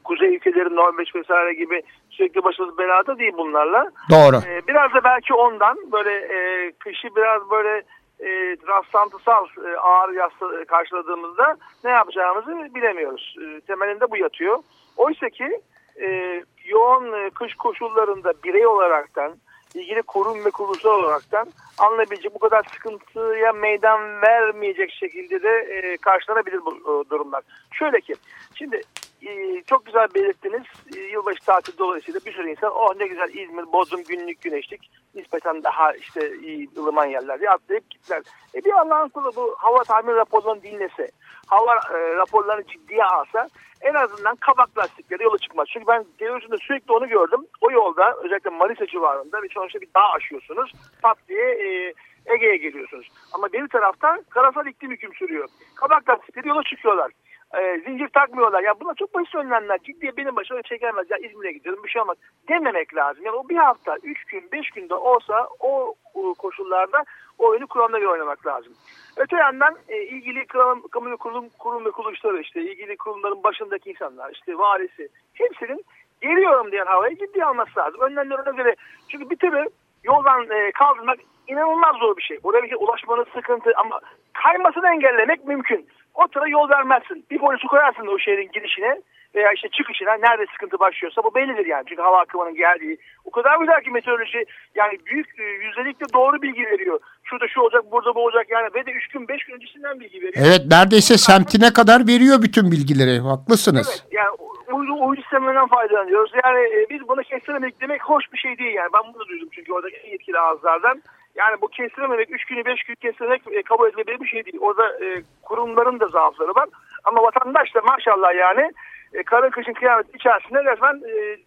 kuzey ülkeleri Norveç vesaire gibi sürekli başımız belada değil bunlarla. Doğru. E, biraz da belki ondan böyle e, kışı biraz böyle e, rastlantısal e, ağır yaslı karşıladığımızda ne yapacağımızı bilemiyoruz. E, temelinde bu yatıyor. Oysa ki e, yoğun e, kış koşullarında birey olaraktan ilgili kurum ve kuruluşlar olaraktan alınabilecek bu kadar sıkıntıya meydan vermeyecek şekilde de e, karşılanabilir bu e, durumlar. Şöyle ki şimdi e, çok güzel belirttiniz. E, yılbaşı tatil dolayısıyla bir sürü insan oh ne güzel İzmir, Bodrum günlük güneşlik nispeten daha işte iyi ılıman yerler diye atlayıp gittiler. E bir Allah'ın kulu bu hava tahmin raporlarını dinlese, hava e, raporlarını ciddiye alsa en azından kabak lastikleri yola çıkmaz. Çünkü ben televizyonda sürekli onu gördüm. O yolda özellikle Manisa civarında bir sonuçta bir dağ aşıyorsunuz. Pat diye e, Ege'ye geliyorsunuz. Ama bir taraftan karasal iklim hüküm sürüyor. Kabak lastikleri yola çıkıyorlar e, zincir takmıyorlar. Ya bunlar çok basit önlemler. Ciddiye benim başıma çekemez. Ya İzmir'e gidiyorum bir şey olmaz dememek lazım. Yani o bir hafta, üç gün, beş günde olsa o, koşullarda o oyunu kuramına göre oynamak lazım. Öte yandan e, ilgili kamu, kamu kurum, kurum ve kuruluşları işte ilgili kurumların başındaki insanlar işte valisi hepsinin geliyorum diyen havayı ciddiye alması lazım. Önlemler ona göre çünkü bir türlü yoldan e, kaldırmak inanılmaz zor bir şey. Oraya bir şey ulaşmanın sıkıntı ama kaymasını engellemek mümkün. O tıra yol vermezsin. Bir polisi koyarsın o şehrin girişine veya işte çıkışına nerede sıkıntı başlıyorsa bu bellidir yani. Çünkü hava akımının geldiği. O kadar güzel ki meteoroloji yani büyük e, yüzdelikle doğru bilgi veriyor. Şurada şu olacak burada bu olacak yani ve de 3 gün 5 gün öncesinden bilgi veriyor. Evet neredeyse semtine kadar veriyor bütün bilgileri. Haklısınız. Evet yani uydu, uydu sistemlerinden faydalanıyoruz. Yani e, biz bunu kestiremedik demek hoş bir şey değil yani. Ben bunu duydum çünkü oradaki yetkili ağızlardan. Yani bu kesilememek, 3 günü 5 gün kesilerek e, kabul edilebilir bir şey değil. Orada e, kurumların da zaafları var. Ama vatandaş da maşallah yani e, karın kışın kıyamet içerisinde resmen e,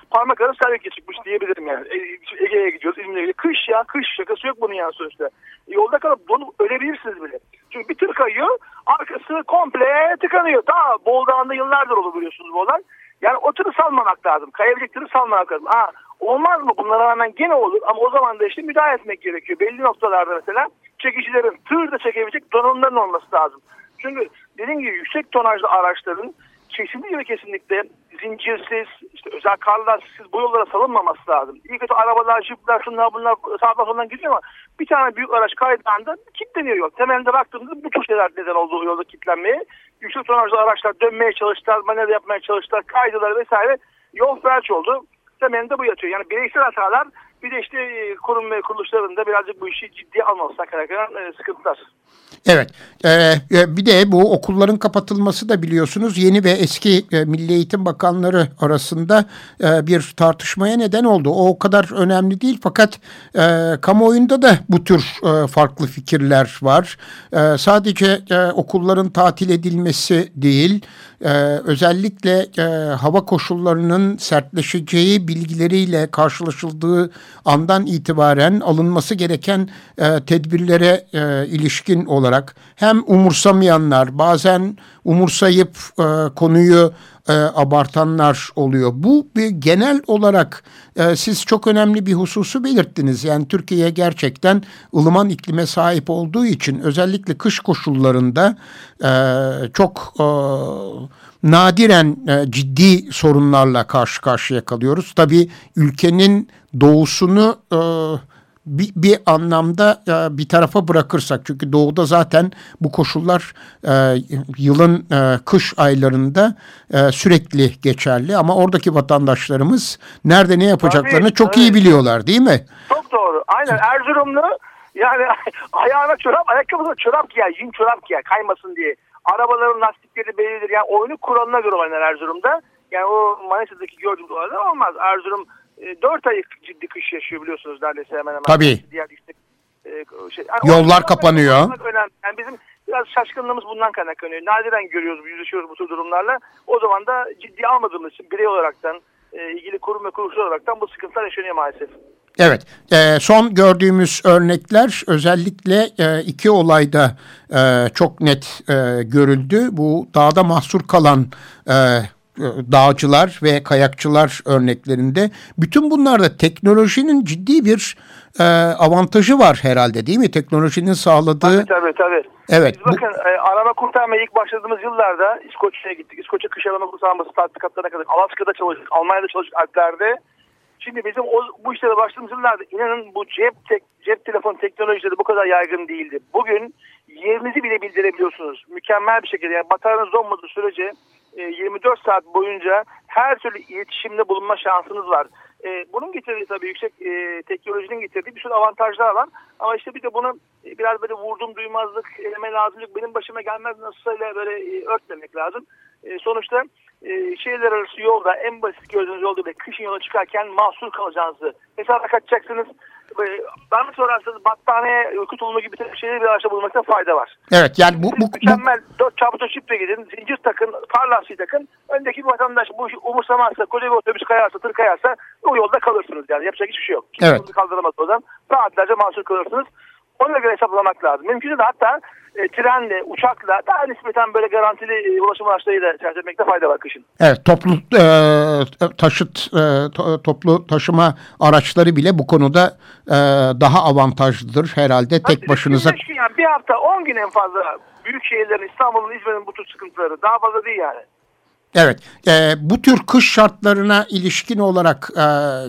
parmak arası serveke çıkmış diyebilirim yani. E, Ege'ye gidiyoruz, İzmir'e gidiyoruz. Kış ya, kış şakası yok bunun yani sonuçta. E, yolda kalıp donup ölebilirsiniz bile. Çünkü bir tır kayıyor, arkası komple tıkanıyor. Daha Bol Dağı'nda yıllardır olur biliyorsunuz bu olay. Yani o tırı salmamak lazım. Kayabilecek tırı salmamak lazım. Ha, olmaz mı? Bunlara rağmen gene olur ama o zaman da işte müdahale etmek gerekiyor. Belli noktalarda mesela çekicilerin tır da çekebilecek donanımların olması lazım. Çünkü dediğim gibi yüksek tonajlı araçların kesinlikle kesinlikle zincirsiz, işte özel karlarsız bu yollara salınmaması lazım. İyi kötü arabalar, jipler, şunlar bunlar sağdan soldan gidiyor ama bir tane büyük araç kaydağında kilitleniyor yol. Temelinde baktığımızda bu tür şeyler neden olduğu yolda kilitlenmeye. Yüksek tonajlı araçlar dönmeye çalıştılar, manevra yapmaya çalıştılar, kaydılar vesaire. Yol felç oldu. Temelinde bu yatıyor. Yani bireysel hatalar bir de işte e, kurum ve kuruluşların da birazcık bu işi ciddiye almamasına kaynaklanan e, sıkıntılar. Evet. Ee, bir de bu okulların kapatılması da biliyorsunuz yeni ve eski e, Milli Eğitim Bakanları arasında e, bir tartışmaya neden oldu. O o kadar önemli değil fakat e, kamuoyunda da bu tür e, farklı fikirler var. E, sadece e, okulların tatil edilmesi değil, e, özellikle e, hava koşullarının sertleşeceği bilgileriyle karşılaşıldığı andan itibaren alınması gereken e, tedbirlere e, ilişkin olarak hem umursamayanlar bazen umursayıp e, konuyu e, abartanlar oluyor. Bu bir genel olarak e, siz çok önemli bir hususu belirttiniz. Yani Türkiye gerçekten ılıman iklime sahip olduğu için özellikle kış koşullarında e, çok e, nadiren e, ciddi sorunlarla karşı karşıya kalıyoruz. Tabii ülkenin doğusunu e, bir, bir anlamda e, bir tarafa bırakırsak çünkü doğuda zaten bu koşullar e, yılın e, kış aylarında e, sürekli geçerli ama oradaki vatandaşlarımız nerede ne yapacaklarını tabii, çok tabii. iyi biliyorlar değil mi? Çok doğru. Aynen Erzurumlu yani ayağına çorap, ayakkabısına çorap giyer, yün çorap giyer kaymasın diye. Arabaların lastikleri bellidir. Yani oyunu kuralına göre oynar Erzurum'da. Yani o Manisa'daki gördüğümüz olaylar olmaz. Erzurum 4 ay ciddi kış yaşıyor biliyorsunuz neredeyse hemen hemen. Tabii. Diğer işte, e, şey, yani Yollar kapanıyor. Yani bizim biraz şaşkınlığımız bundan kaynaklanıyor. Nadiren görüyoruz, yüzleşiyoruz bu tür durumlarla. O zaman da ciddi almadığımız için birey olaraktan, e, ilgili kurum ve kuruluşlar olaraktan bu sıkıntılar yaşanıyor maalesef. Evet, e, son gördüğümüz örnekler özellikle e, iki olayda e, çok net e, görüldü. Bu dağda mahsur kalan e, e, dağcılar ve kayakçılar örneklerinde bütün bunlarda teknolojinin ciddi bir e, avantajı var herhalde değil mi? Teknolojinin sağladığı... Tabii tabii. tabii. Evet. Biz bakın bu... e, arama kurtarmaya ilk başladığımız yıllarda İskoçya'ya gittik. İskoçya kış arama kurtarması tatbikatlarına kadar Alaska'da çalıştık, Almanya'da çalıştık, Alplerde. Şimdi bizim o, bu işlere başladığımız yıllarda inanın bu cep tek, cep telefon teknolojileri bu kadar yaygın değildi. Bugün yerinizi bile bildirebiliyorsunuz. Mükemmel bir şekilde yani bataryanız donmadığı sürece 24 e, saat boyunca her türlü iletişimde bulunma şansınız var. E, bunun getirdiği tabii yüksek e, teknolojinin getirdiği bir sürü avantajlar var. Ama işte bir de bunu biraz böyle vurdum duymazlık, eleme lazımlık, benim başıma gelmez nasılsa böyle e, lazım. Sonuçta e, şehirler arası yolda en basit gördüğünüz yolda bile kışın yola çıkarken mahsur kalacağınızı hesaba kaçacaksınız. E, bana sorarsanız battaniye, uyku tulumu gibi bir şeyleri bir araçta bulmakta fayda var. Evet yani bu... bu mükemmel 4 çarpı şifre gidin, zincir takın, far lastiği takın. Öndeki bir vatandaş bu işi umursamazsa, koca bir otobüs kayarsa, tır kayarsa o yolda kalırsınız yani. Yapacak hiçbir şey yok. Kimse evet. kaldıramaz oradan. Saatlerce mahsur kalırsınız. Ona göre hesaplamak lazım. Mümkün de hatta e, trenle, uçakla daha nispeten böyle garantili e, ulaşım araçlarıyla tercih etmekte fayda var kışın. Evet, toplu e, taşıt, e, to, toplu taşıma araçları bile bu konuda e, daha avantajlıdır herhalde tek başınıza. Yani bir hafta 10 gün en fazla büyük şehirlerin İstanbul'un, İzmir'in bu tür sıkıntıları daha fazla değil yani. Evet, e, bu tür kış şartlarına ilişkin olarak e,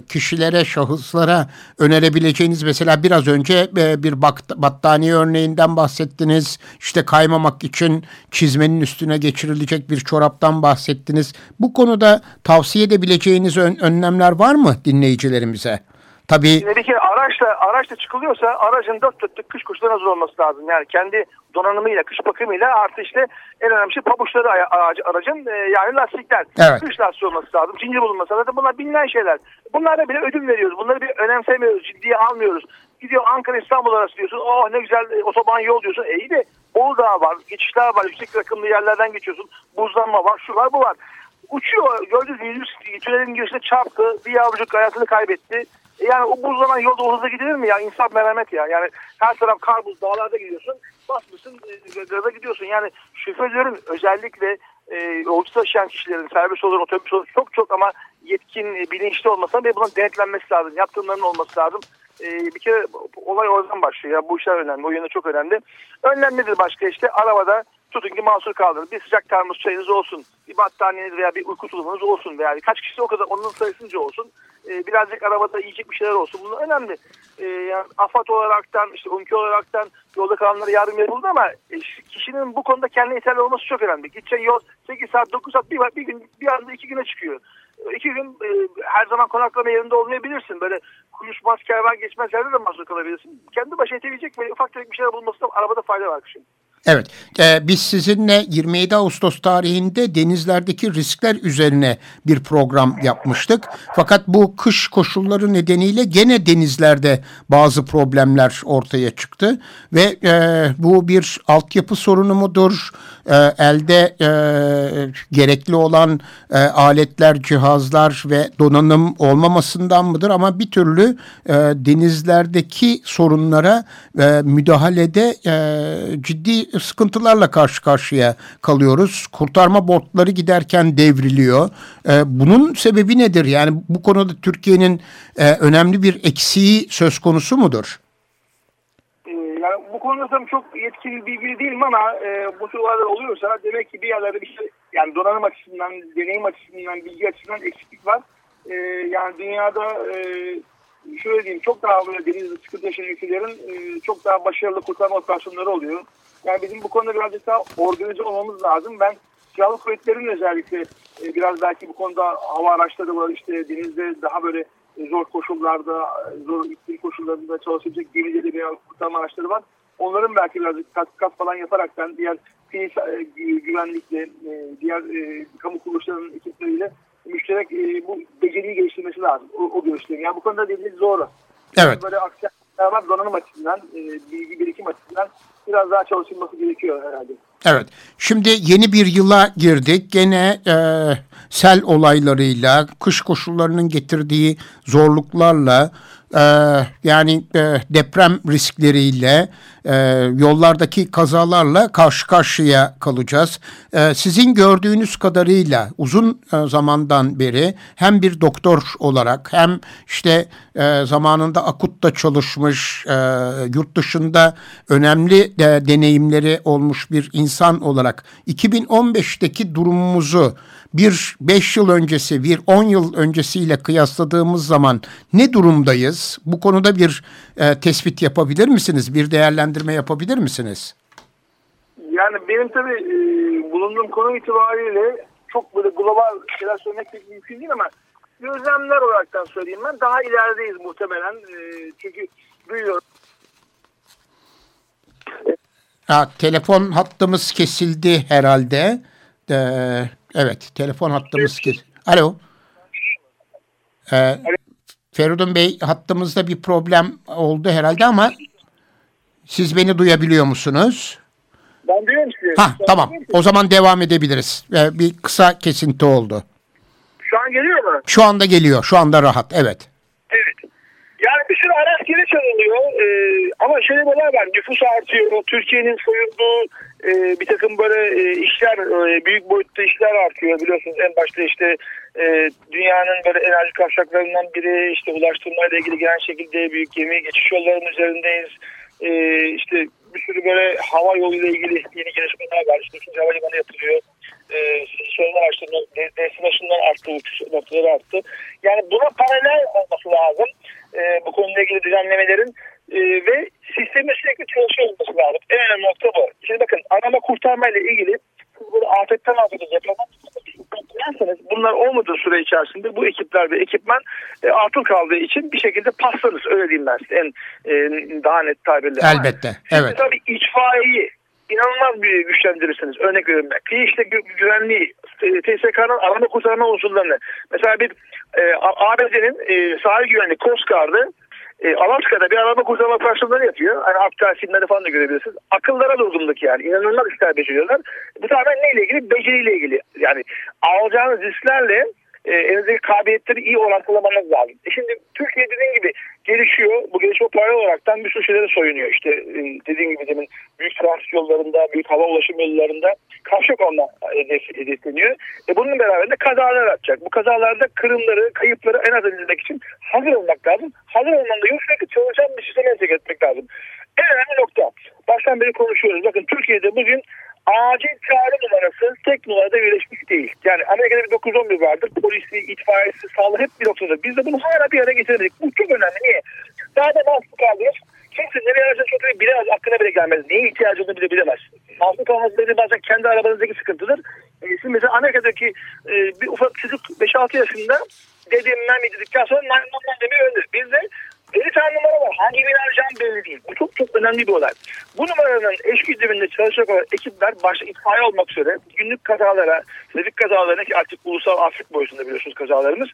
kişilere, şahıslara önerebileceğiniz mesela biraz önce e, bir battaniye örneğinden bahsettiniz. İşte kaymamak için çizmenin üstüne geçirilecek bir çoraptan bahsettiniz. Bu konuda tavsiye edebileceğiniz ön, önlemler var mı dinleyicilerimize? Tabii. Şimdi bir kere araçla, araçla çıkılıyorsa aracın dört dörtlük kış koşullarına hazır olması lazım. Yani kendi donanımıyla, kış bakımıyla artı işte en önemli şey pabuçları aracı, aracın e, yani lastikler. Evet. Kış lastiği olması lazım. Zincir bulunması lazım. Bunlar bilinen şeyler. Bunlara bile ödül veriyoruz. Bunları bir önemsemiyoruz. Ciddiye almıyoruz. Gidiyor Ankara İstanbul arası diyorsun. Oh ne güzel e, otoban yol diyorsun. E iyi de Bolu Dağı var. Geçişler var. Yüksek rakımlı yerlerden geçiyorsun. Buzlanma var. Şu var bu var. uçuyor. Gördüğünüz gibi tünelin girişine çarptı. Bir yavrucuk hayatını kaybetti. E yani o buz zaman yolda o hızla gidilir mi ya? İnsan merhamet ya. Yani her taraf kar buz dağlarda gidiyorsun. Basmışsın e, gaza gidiyorsun. Yani şoförlerin özellikle e, yolcu taşıyan kişilerin servis olur, otobüs olur çok çok ama yetkin, e, bilinçli olması ve bunun denetlenmesi lazım. Yaptırımların olması lazım. E, bir kere olay oradan başlıyor. Ya, bu işler önemli. O yönde çok önemli. Önlemlidir başka işte. Arabada tutun ki mahsur kaldırın. Bir sıcak termos çayınız olsun. Bir battaniyeniz veya bir uyku tulumunuz olsun. Veya kaç kişi o kadar onun sayısınca olsun. E, birazcık arabada yiyecek bir şeyler olsun. Bunlar önemli. E, yani AFAD olaraktan, işte UNKI olaraktan yolda kalanlara yardım yapıldı ama e, kişinin bu konuda kendine yeterli olması çok önemli. Gideceğin yol 8 saat, 9 saat bir, bir gün bir anda iki güne çıkıyor. İki gün e, her zaman konaklama yerinde olmayabilirsin. Böyle konuşmaz kervan geçmez yerde de mahsur kalabilirsin. Kendi başına yetebilecek ve ufak tefek bir şeyler bulunmasında arabada fayda var kışın. Evet, e, biz sizinle 27 Ağustos tarihinde denizlerdeki riskler üzerine bir program yapmıştık. Fakat bu kış koşulları nedeniyle gene denizlerde bazı problemler ortaya çıktı. Ve e, bu bir altyapı sorunu mudur? E, elde e, gerekli olan e, aletler, cihazlar ve donanım olmamasından mıdır? Ama bir türlü e, denizlerdeki sorunlara e, müdahalede e, ciddi sıkıntılarla karşı karşıya kalıyoruz. Kurtarma botları giderken devriliyor. E, bunun sebebi nedir? Yani bu konuda Türkiye'nin e, önemli bir eksiği söz konusu mudur? Konuda çok yetkili bilgili değilim ama e, bu tür olaylar oluyorsa demek ki bir yerlerde bir şey yani donanım açısından, deneyim açısından, bilgi açısından eksiklik var. E, yani dünyada e, şöyle diyeyim çok daha böyle denizde sıkıntı yaşayan ülkelerin e, çok daha başarılı kurtarma operasyonları oluyor. Yani bizim bu konuda birazcık daha organize olmamız lazım. Ben silahlı kuvvetlerin özellikle e, biraz belki bu konuda hava araçları var işte denizde daha böyle zor koşullarda, zor iklim koşullarında çalışacak gemileri veya kurtarma araçları var. Onların belki birazcık tatbikat falan yaparaktan diğer fiil e, güvenlikle, e, diğer e, kamu kuruluşlarının ekipleriyle müşterek bu beceriyi geliştirmesi lazım. O, o görüşlerim. Yani bu konuda dediğiniz doğru. Evet. Böyle aksiyon var donanım açısından, bilgi birikim açısından biraz daha çalışılması gerekiyor herhalde. Evet. Şimdi yeni bir yıla girdik. Gene e, sel olaylarıyla, kış koşullarının getirdiği zorluklarla, e, yani e, deprem riskleriyle, e, yollardaki kazalarla karşı karşıya kalacağız. E, sizin gördüğünüz kadarıyla uzun e, zamandan beri hem bir doktor olarak hem işte e, zamanında akutta çalışmış, e, yurt dışında önemli e, deneyimleri olmuş bir insan olarak 2015'teki durumumuzu bir 5 yıl öncesi, bir 10 yıl öncesiyle kıyasladığımız zaman ne durumdayız? Bu konuda bir e, tespit yapabilir misiniz? Bir değerlendirme yapabilir misiniz? Yani benim tabii e, bulunduğum konu itibariyle çok böyle global şeyler söylemek pek mümkün değil ama gözlemler olaraktan söyleyeyim ben. Daha ilerideyiz muhtemelen. E, çünkü duyuyorum. Ha, telefon hattımız kesildi herhalde. Ee, evet, telefon hattımız kesildi. Alo. Ee, Feridun Bey hattımızda bir problem oldu herhalde ama siz beni duyabiliyor musunuz? Ben duyuyorum sizi. Ha, tamam. O zaman devam edebiliriz. Ee, bir kısa kesinti oldu. Şu an geliyor mu? Şu anda geliyor. Şu anda rahat. Evet. Geri çalınıyor. Ee, ama şöyle bir var. Nüfus artıyor. Türkiye'nin soyulduğu e, bir takım böyle e, işler, e, büyük boyutta işler artıyor. Biliyorsunuz en başta işte e, dünyanın böyle enerji kavşaklarından biri işte ulaştırmayla ilgili gelen şekilde büyük gemi geçiş yollarının üzerindeyiz. E, işte bir sürü böyle hava yoluyla ilgili yeni gelişmeler var. İşte ikinci havalimanı yapılıyor. E, araçlarında destinasyonlar arttı, uçuş noktaları arttı. Yani buna paralel olması lazım. E, bu konuyla ilgili düzenlemelerin e, ve sistemin sürekli çalışıyor olması lazım. En önemli nokta bu. Şimdi bakın arama kurtarma ile ilgili böyle afetten afete depremden bunlar olmadığı süre içerisinde bu ekipler ve ekipman e, atıl kaldığı için bir şekilde paslanız öyle diyeyim ben size en e, daha net tabirle. Elbette. Şimdi evet. tabii itfaiyeyi inanılmaz bir güçlendirirsiniz. Örnek veriyorum ben. Kıyı işte gü güvenliği, TSK'nın arama kurtarma unsurlarını. Mesela bir e, ABD'nin e, sahil güvenliği Coast e, Alaska'da bir araba kurtarma operasyonları yapıyor. Hani Aptal filmlerde falan da görebilirsiniz. Akıllara durgunluk yani. İnanılmaz işler beceriyorlar. Bu tamamen neyle ilgili? Beceriyle ilgili. Yani alacağınız risklerle e, elinizdeki kabiliyetleri iyi orantılamanız lazım. E şimdi Türkiye dediğim gibi gelişiyor. Bu gelişme paralel olaraktan bir sürü şeylere soyunuyor. İşte e, dediğim gibi demin büyük transit yollarında, büyük hava ulaşım yollarında kavşak hedef, hedefleniyor. E bunun beraberinde kazalar atacak. Bu kazalarda kırımları, kayıpları en az edilmek için hazır olmak lazım. Hazır olmanın da yok sürekli çalışan bir sisteme entegre etmek lazım. En önemli nokta. Baştan beri konuşuyoruz. Bakın Türkiye'de bugün acil çağrı numarası tek numarada birleşmiş değil. Yani Amerika'da bir 911 vardır. Polisi, itfaiyesi, sağlığı hep bir noktada. Biz de bunu hala bir araya getiremedik. Bu çok önemli. Niye? Daha da mahsur kaldınız. Kimse nereye arayacağını çok bilemez. Aklına bile gelmez. Neye ihtiyacı olduğunu bile bilemez. Mahsur kalması dediği bazen kendi arabanızdaki sıkıntıdır. E, şimdi mesela Amerika'daki e, bir ufak çocuk 5-6 yaşında dediğimden mi dedikten sonra 911 demeyi öğrenir. Biz de 50 tane numara var. Hangi birini arayacağım belli değil. Bu çok çok önemli bir olay. Bu numaranın eş güdümünde çalışacak olan ekipler başta itfaiye olmak üzere günlük kazalara, trafik kazalarına ki artık ulusal afet boyutunda biliyorsunuz kazalarımız.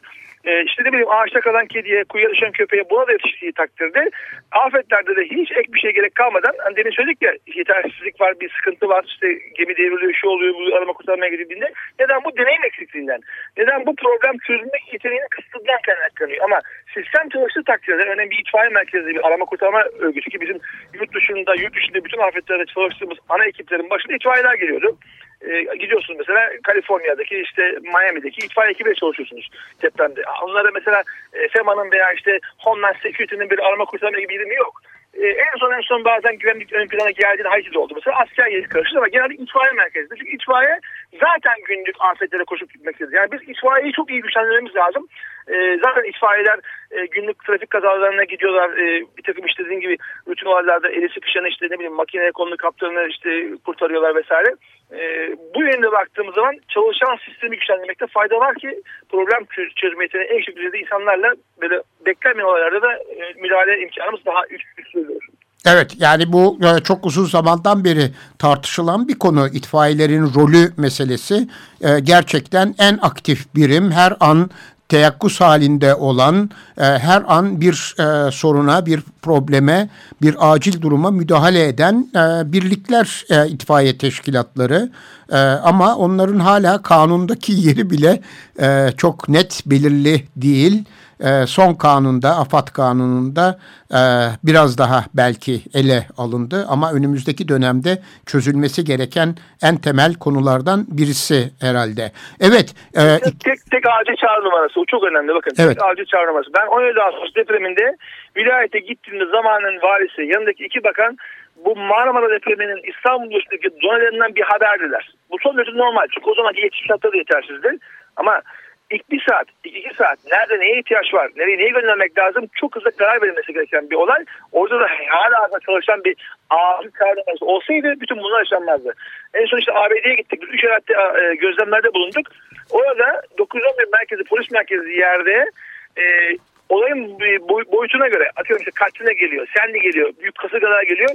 E, işte ne bileyim ağaçta kalan kediye, kuyuya düşen köpeğe buna da yetiştiği takdirde afetlerde de hiç ek bir şey gerek kalmadan hani demin söyledik ya yetersizlik var, bir sıkıntı var, işte gemi devriliyor, şu oluyor, bu arama kurtarmaya gidildiğinde neden bu deneyim eksikliğinden? Neden bu problem çözülmek yeteneğinin kısıtlığından kaynaklanıyor? Ama sistem çalıştığı takdirde örneğin bir itfaiye merkezi, bir arama kurtarma örgütü ki bizim yurt dışında, yurt dışında bütün afetlerde çalıştığımız ana ekiplerin başında itfaiyeler geliyordu e, gidiyorsunuz mesela Kaliforniya'daki işte Miami'deki itfaiye ekibiyle çalışıyorsunuz depremde. Onlara mesela e, FEMA'nın veya işte Homeland Security'nin bir arama kurtarma gibi birimi yok. E, en son en son bazen güvenlik ön plana geldiğinde Haiti'de oldu. Mesela asker yeri karıştı ama genelde itfaiye merkezinde. Çünkü itfaiye zaten günlük afetlere koşup gitmektedir. Yani biz itfaiyeyi çok iyi güçlendirmemiz lazım. E, zaten itfaiyeler e, günlük trafik kazalarına gidiyorlar. E, bir takım işte dediğim gibi rutin olaylarda eli sıkışan işte ne bileyim makineye konulu kaptanını işte kurtarıyorlar vesaire. E, bu yönde baktığımız zaman çalışan sistemi güçlendirmekte fayda var ki problem çöz çözme yeteneği en yüksek düzeyde insanlarla böyle beklenmeyen olaylarda da e, müdahale imkanımız daha üst üst oluyor. Evet yani bu çok uzun zamandan beri tartışılan bir konu itfaiyelerin rolü meselesi. E, gerçekten en aktif birim her an teyakkuz halinde olan e, her an bir e, soruna, bir probleme, bir acil duruma müdahale eden birlikler itfaiye teşkilatları. Ama onların hala kanundaki yeri bile çok net belirli değil e, son kanunda, AFAD kanununda e, biraz daha belki ele alındı ama önümüzdeki dönemde çözülmesi gereken en temel konulardan birisi herhalde. Evet. E, tek, tek, tek acil çağrı numarası o çok önemli bakın. Evet. Tek acil çağrı numarası. Ben 17 Ağustos depreminde vilayete gittiğimde zamanın valisi yanındaki iki bakan bu Marmara depreminin İstanbul üstündeki zonelerinden bir haberdiler. Bu son derece normal çünkü o zamanki yetişim şartları da yetersizdi. Ama ilk bir saat, ilk iki saat nerede neye ihtiyaç var, nereye neye göndermek lazım çok hızlı karar verilmesi gereken bir olay. Orada da hala çalışan bir ağır kavraması olsaydı bütün bunlar yaşanmazdı. En son işte ABD'ye gittik. Biz üç yerde e, gözlemlerde bulunduk. Orada 911 merkezi, polis merkezi yerde e, olayın boyutuna göre atıyorum işte Katrina geliyor, Sandy geliyor, büyük kasırgalar geliyor.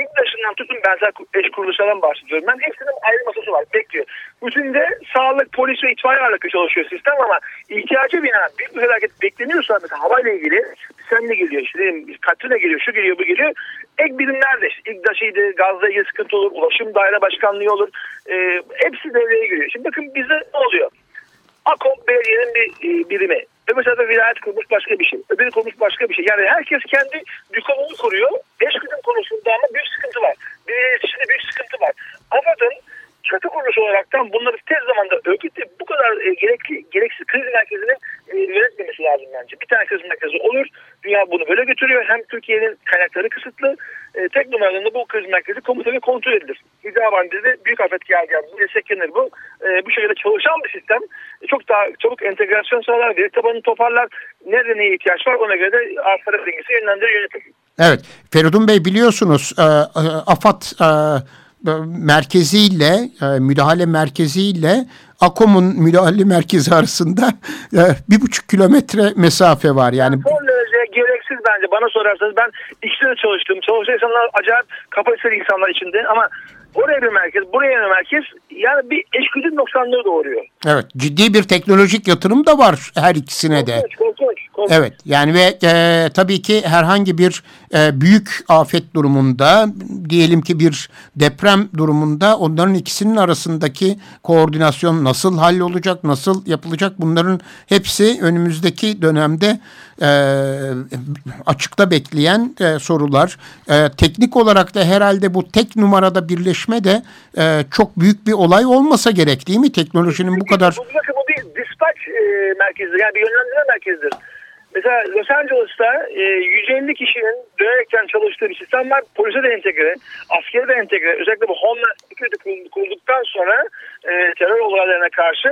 İlk tutun benzer eş kuruluşlardan bahsediyorum. Ben hepsinin ayrı masası var. Bekliyor. Bütünde sağlık, polis ve itfaiye ağırlıklı çalışıyor sistem ama ihtiyacı binaen büyük bir felaket bekleniyorsa mesela havayla ilgili sen ne geliyor işte dedim Katrina geliyor şu geliyor bu geliyor ek birimler de işte İGDAŞ'ıydı gazla ilgili sıkıntı olur ulaşım daire başkanlığı olur e, hepsi devreye giriyor. Şimdi bakın bizde ne oluyor? AKOM belediyenin bir e, birimi Öbür tarafta vilayet kurmuş başka bir şey. Öbürü kurmuş başka bir şey. Yani herkes kendi dükanını kuruyor. Eş güdüm konusunda ama büyük sıkıntı var. Bir iletişimde büyük sıkıntı var. AFAD'ın çatı kuruluşu olaraktan bunları tez zamanda örgütleyip bu kadar e, gerekli, gereksiz kriz merkezini e, yönetmemesi lazım bence. Bir tane kriz merkezi olur. Dünya bunu böyle götürüyor. Hem Türkiye'nin kaynakları kısıtlı. E, tek numaralı bu kriz merkezi komuta kontrol edilir. İcaban dedi büyük afet geldi. Yani, desteklenir bu. E, bu şekilde çalışan bir sistem. Çok daha çabuk entegrasyon sağlar. Veri tabanını toparlar. Nerede neye ihtiyaç var ona göre de arz dengesi yönlendirir yönetir. Evet. Feridun Bey biliyorsunuz e, e AFAD e, merkeziyle, e, müdahale merkeziyle AKOM'un müdahale merkezi arasında e, bir buçuk kilometre mesafe var. Yani son derece gereksiz bence bana sorarsanız ben ikisinde çalıştım. Çalışan insanlar acayip kapasiteli insanlar içinde ama oraya bir merkez, buraya bir merkez yani bir eşgüdüm noksanlığı doğuruyor. Evet ciddi bir teknolojik yatırım da var her ikisine de. Korkunç, korkunç, Evet yani ve e, tabii ki herhangi bir e, büyük afet durumunda diyelim ki bir deprem durumunda onların ikisinin arasındaki koordinasyon nasıl hallolacak, nasıl yapılacak bunların hepsi önümüzdeki dönemde e, açıkta bekleyen e, sorular. E, teknik olarak da herhalde bu tek numarada birleşme de e, çok büyük bir olay olmasa gerek değil mi? Teknolojinin bu kadar... Bu, bu bir dispatch e, merkezidir yani bir yönlendirme merkezidir. Mesela Los Angeles'ta e, 150 kişinin dönerekten çalıştığı bir sistem var. Polise de entegre, askeri de entegre. Özellikle bu Homeland Security kurulduktan sonra e, terör olaylarına karşı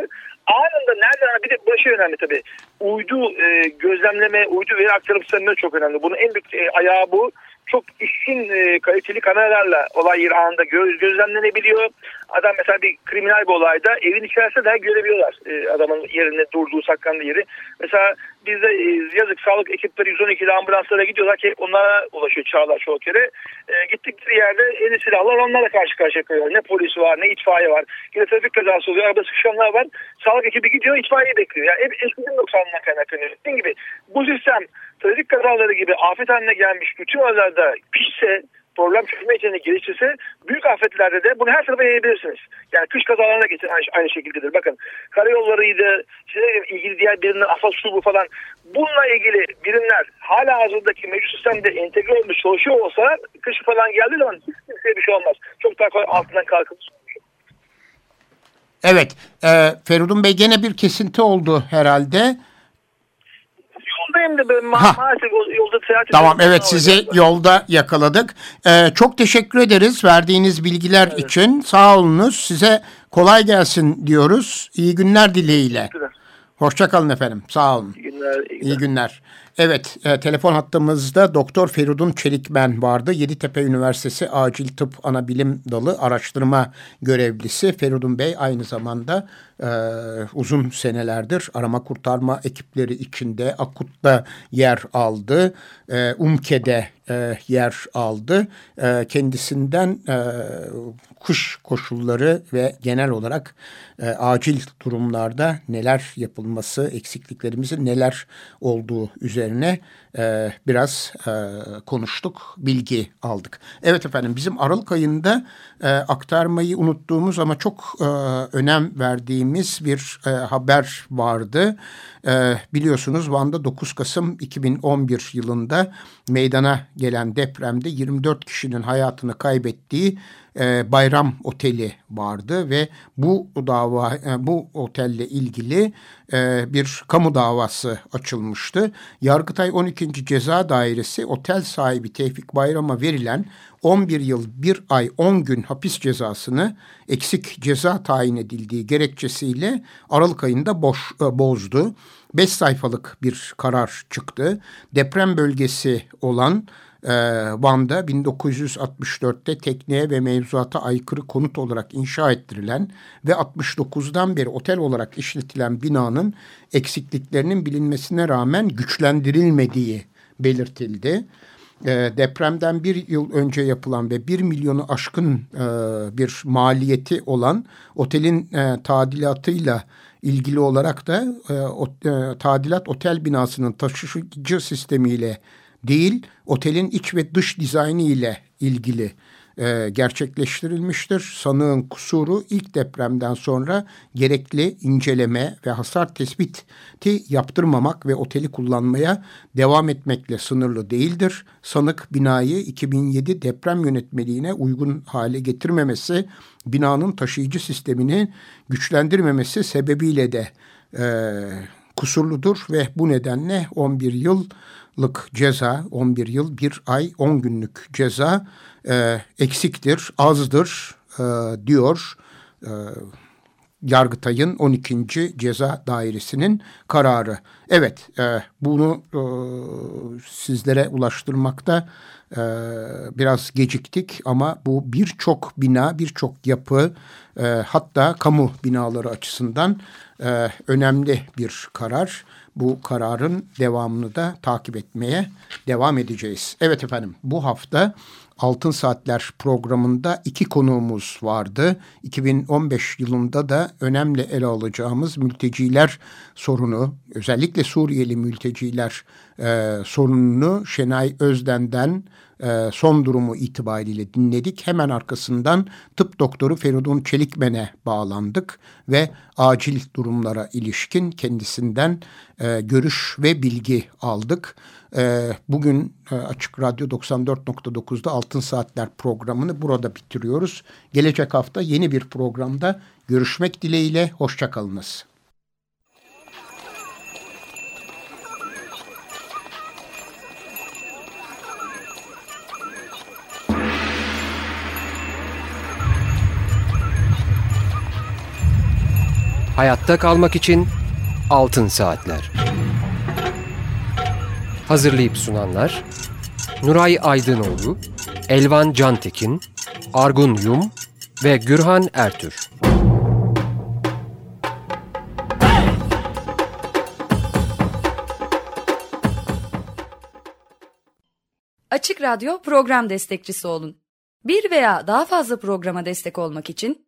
anında nereden bir de bu şey önemli tabii. Uydu e, gözlemleme, uydu veri aktarım sistemleri çok önemli. Bunun en büyük e, ayağı bu çok üstün e, kaliteli kameralarla olay yeri anında göz, gözlemlenebiliyor. Adam mesela bir kriminal bir olayda evin içerisinde de görebiliyorlar e, adamın yerine durduğu saklandığı yeri. Mesela bizde e, yazık sağlık ekipleri 112 ile ambulanslara gidiyorlar ki onlara ulaşıyor çağlar çoğu kere. E, gittikleri yerde eli silahlar onlarla karşı karşıya kalıyorlar. Ne polis var ne itfaiye var. Yine trafik kazası oluyor araba sıkışanlar var. Sağlık ekibi gidiyor itfaiye bekliyor. Yani hep eskiden 90'ından kaynaklanıyor. Dediğim gibi bu sistem trafik kazaları gibi afet haline gelmiş bütün olaylarda pişse problem çözme yeteneği gelişirse büyük afetlerde de bunu her tarafa yayabilirsiniz. Yani kış kazalarına geçin aynı, aynı şekildedir. Bakın karayollarıydı, size ilgili diğer birimler asal su bu falan. Bununla ilgili birimler hala hazırdaki mevcut sistemde entegre olmuş çalışıyor olsa kış falan geldiği zaman hiç bir şey olmaz. Çok daha kolay altından kalkılır. Evet, e, Feridun Bey gene bir kesinti oldu herhalde yoldayım da ben ma maalesef yolda seyahat Tamam evet sizi yolda yakaladık. Ee, çok teşekkür ederiz verdiğiniz bilgiler evet. için. Sağ olunuz. Size kolay gelsin diyoruz. İyi günler dileğiyle. Hoşçakalın efendim. Sağ olun. İyi günler. İyi günler. İyi günler. Evet, e, telefon hattımızda Doktor Feridun Çelikmen vardı. Yeditepe Üniversitesi Acil Tıp Anabilim Dalı araştırma görevlisi. Feridun Bey aynı zamanda e, uzun senelerdir arama kurtarma ekipleri içinde Akut'ta yer aldı. E, UMKE'de e, yer aldı. E, kendisinden e, kış koşulları ve genel olarak e, acil durumlarda neler yapılması, eksikliklerimizin neler olduğu üzerine üzerine e, biraz e, konuştuk, bilgi aldık. Evet efendim bizim Aralık ayında e, aktarmayı unuttuğumuz ama çok e, önem verdiğimiz bir e, haber vardı. E, biliyorsunuz Van'da 9 Kasım 2011 yılında meydana gelen depremde 24 kişinin hayatını kaybettiği e, Bayram Oteli vardı ve bu dava e, bu otelle ilgili e, bir kamu davası açılmıştı. Yargıtay 12. Ceza Dairesi otel sahibi Tevfik Bayram'a verilen 11 yıl 1 ay 10 gün hapis cezasını eksik ceza tayin edildiği gerekçesiyle Aralık ayında boş, e, bozdu. 5 sayfalık bir karar çıktı. Deprem bölgesi olan e, Van'da 1964'te tekneye ve mevzuata aykırı konut olarak inşa ettirilen ve 69'dan beri otel olarak işletilen binanın eksikliklerinin bilinmesine rağmen güçlendirilmediği belirtildi. E, depremden bir yıl önce yapılan ve bir milyonu aşkın e, bir maliyeti olan otelin e, tadilatıyla ilgili olarak da e, o, e, tadilat otel binasının taşıyıcı sistemiyle değil otelin iç ve dış dizaynı ile ilgili e, gerçekleştirilmiştir. Sanığın kusuru ilk depremden sonra gerekli inceleme ve hasar tespiti yaptırmamak ve oteli kullanmaya devam etmekle sınırlı değildir. Sanık binayı 2007 deprem yönetmeliğine uygun hale getirmemesi, binanın taşıyıcı sistemini güçlendirmemesi sebebiyle de e, kusurludur ve bu nedenle 11 yıl yıllık ceza 11 yıl 1 ay 10 günlük ceza e, eksiktir, azdır e, diyor e, Yargıtay'ın 12. Ceza Dairesi'nin kararı. Evet e, bunu e, sizlere ulaştırmakta e, biraz geciktik ama bu birçok bina, birçok yapı e, hatta kamu binaları açısından e, önemli bir karar bu kararın devamını da takip etmeye devam edeceğiz. Evet efendim bu hafta Altın Saatler programında iki konuğumuz vardı. 2015 yılında da önemli ele alacağımız mülteciler sorunu, özellikle Suriyeli mülteciler e, sorununu Şenay Özden'den e, son durumu itibariyle dinledik. Hemen arkasından tıp doktoru Feridun Çelikmen'e bağlandık ve acil durumlara ilişkin kendisinden e, görüş ve bilgi aldık. E, bugün e, Açık Radyo 94.9'da Altın Saatler programını burada bitiriyoruz. Gelecek hafta yeni bir programda görüşmek dileğiyle hoşçakalınız. Hayatta kalmak için Altın Saatler. Hazırlayıp sunanlar Nuray Aydınoğlu, Elvan Cantekin, Argun Yum ve Gürhan Ertür. Açık Radyo program destekçisi olun. Bir veya daha fazla programa destek olmak için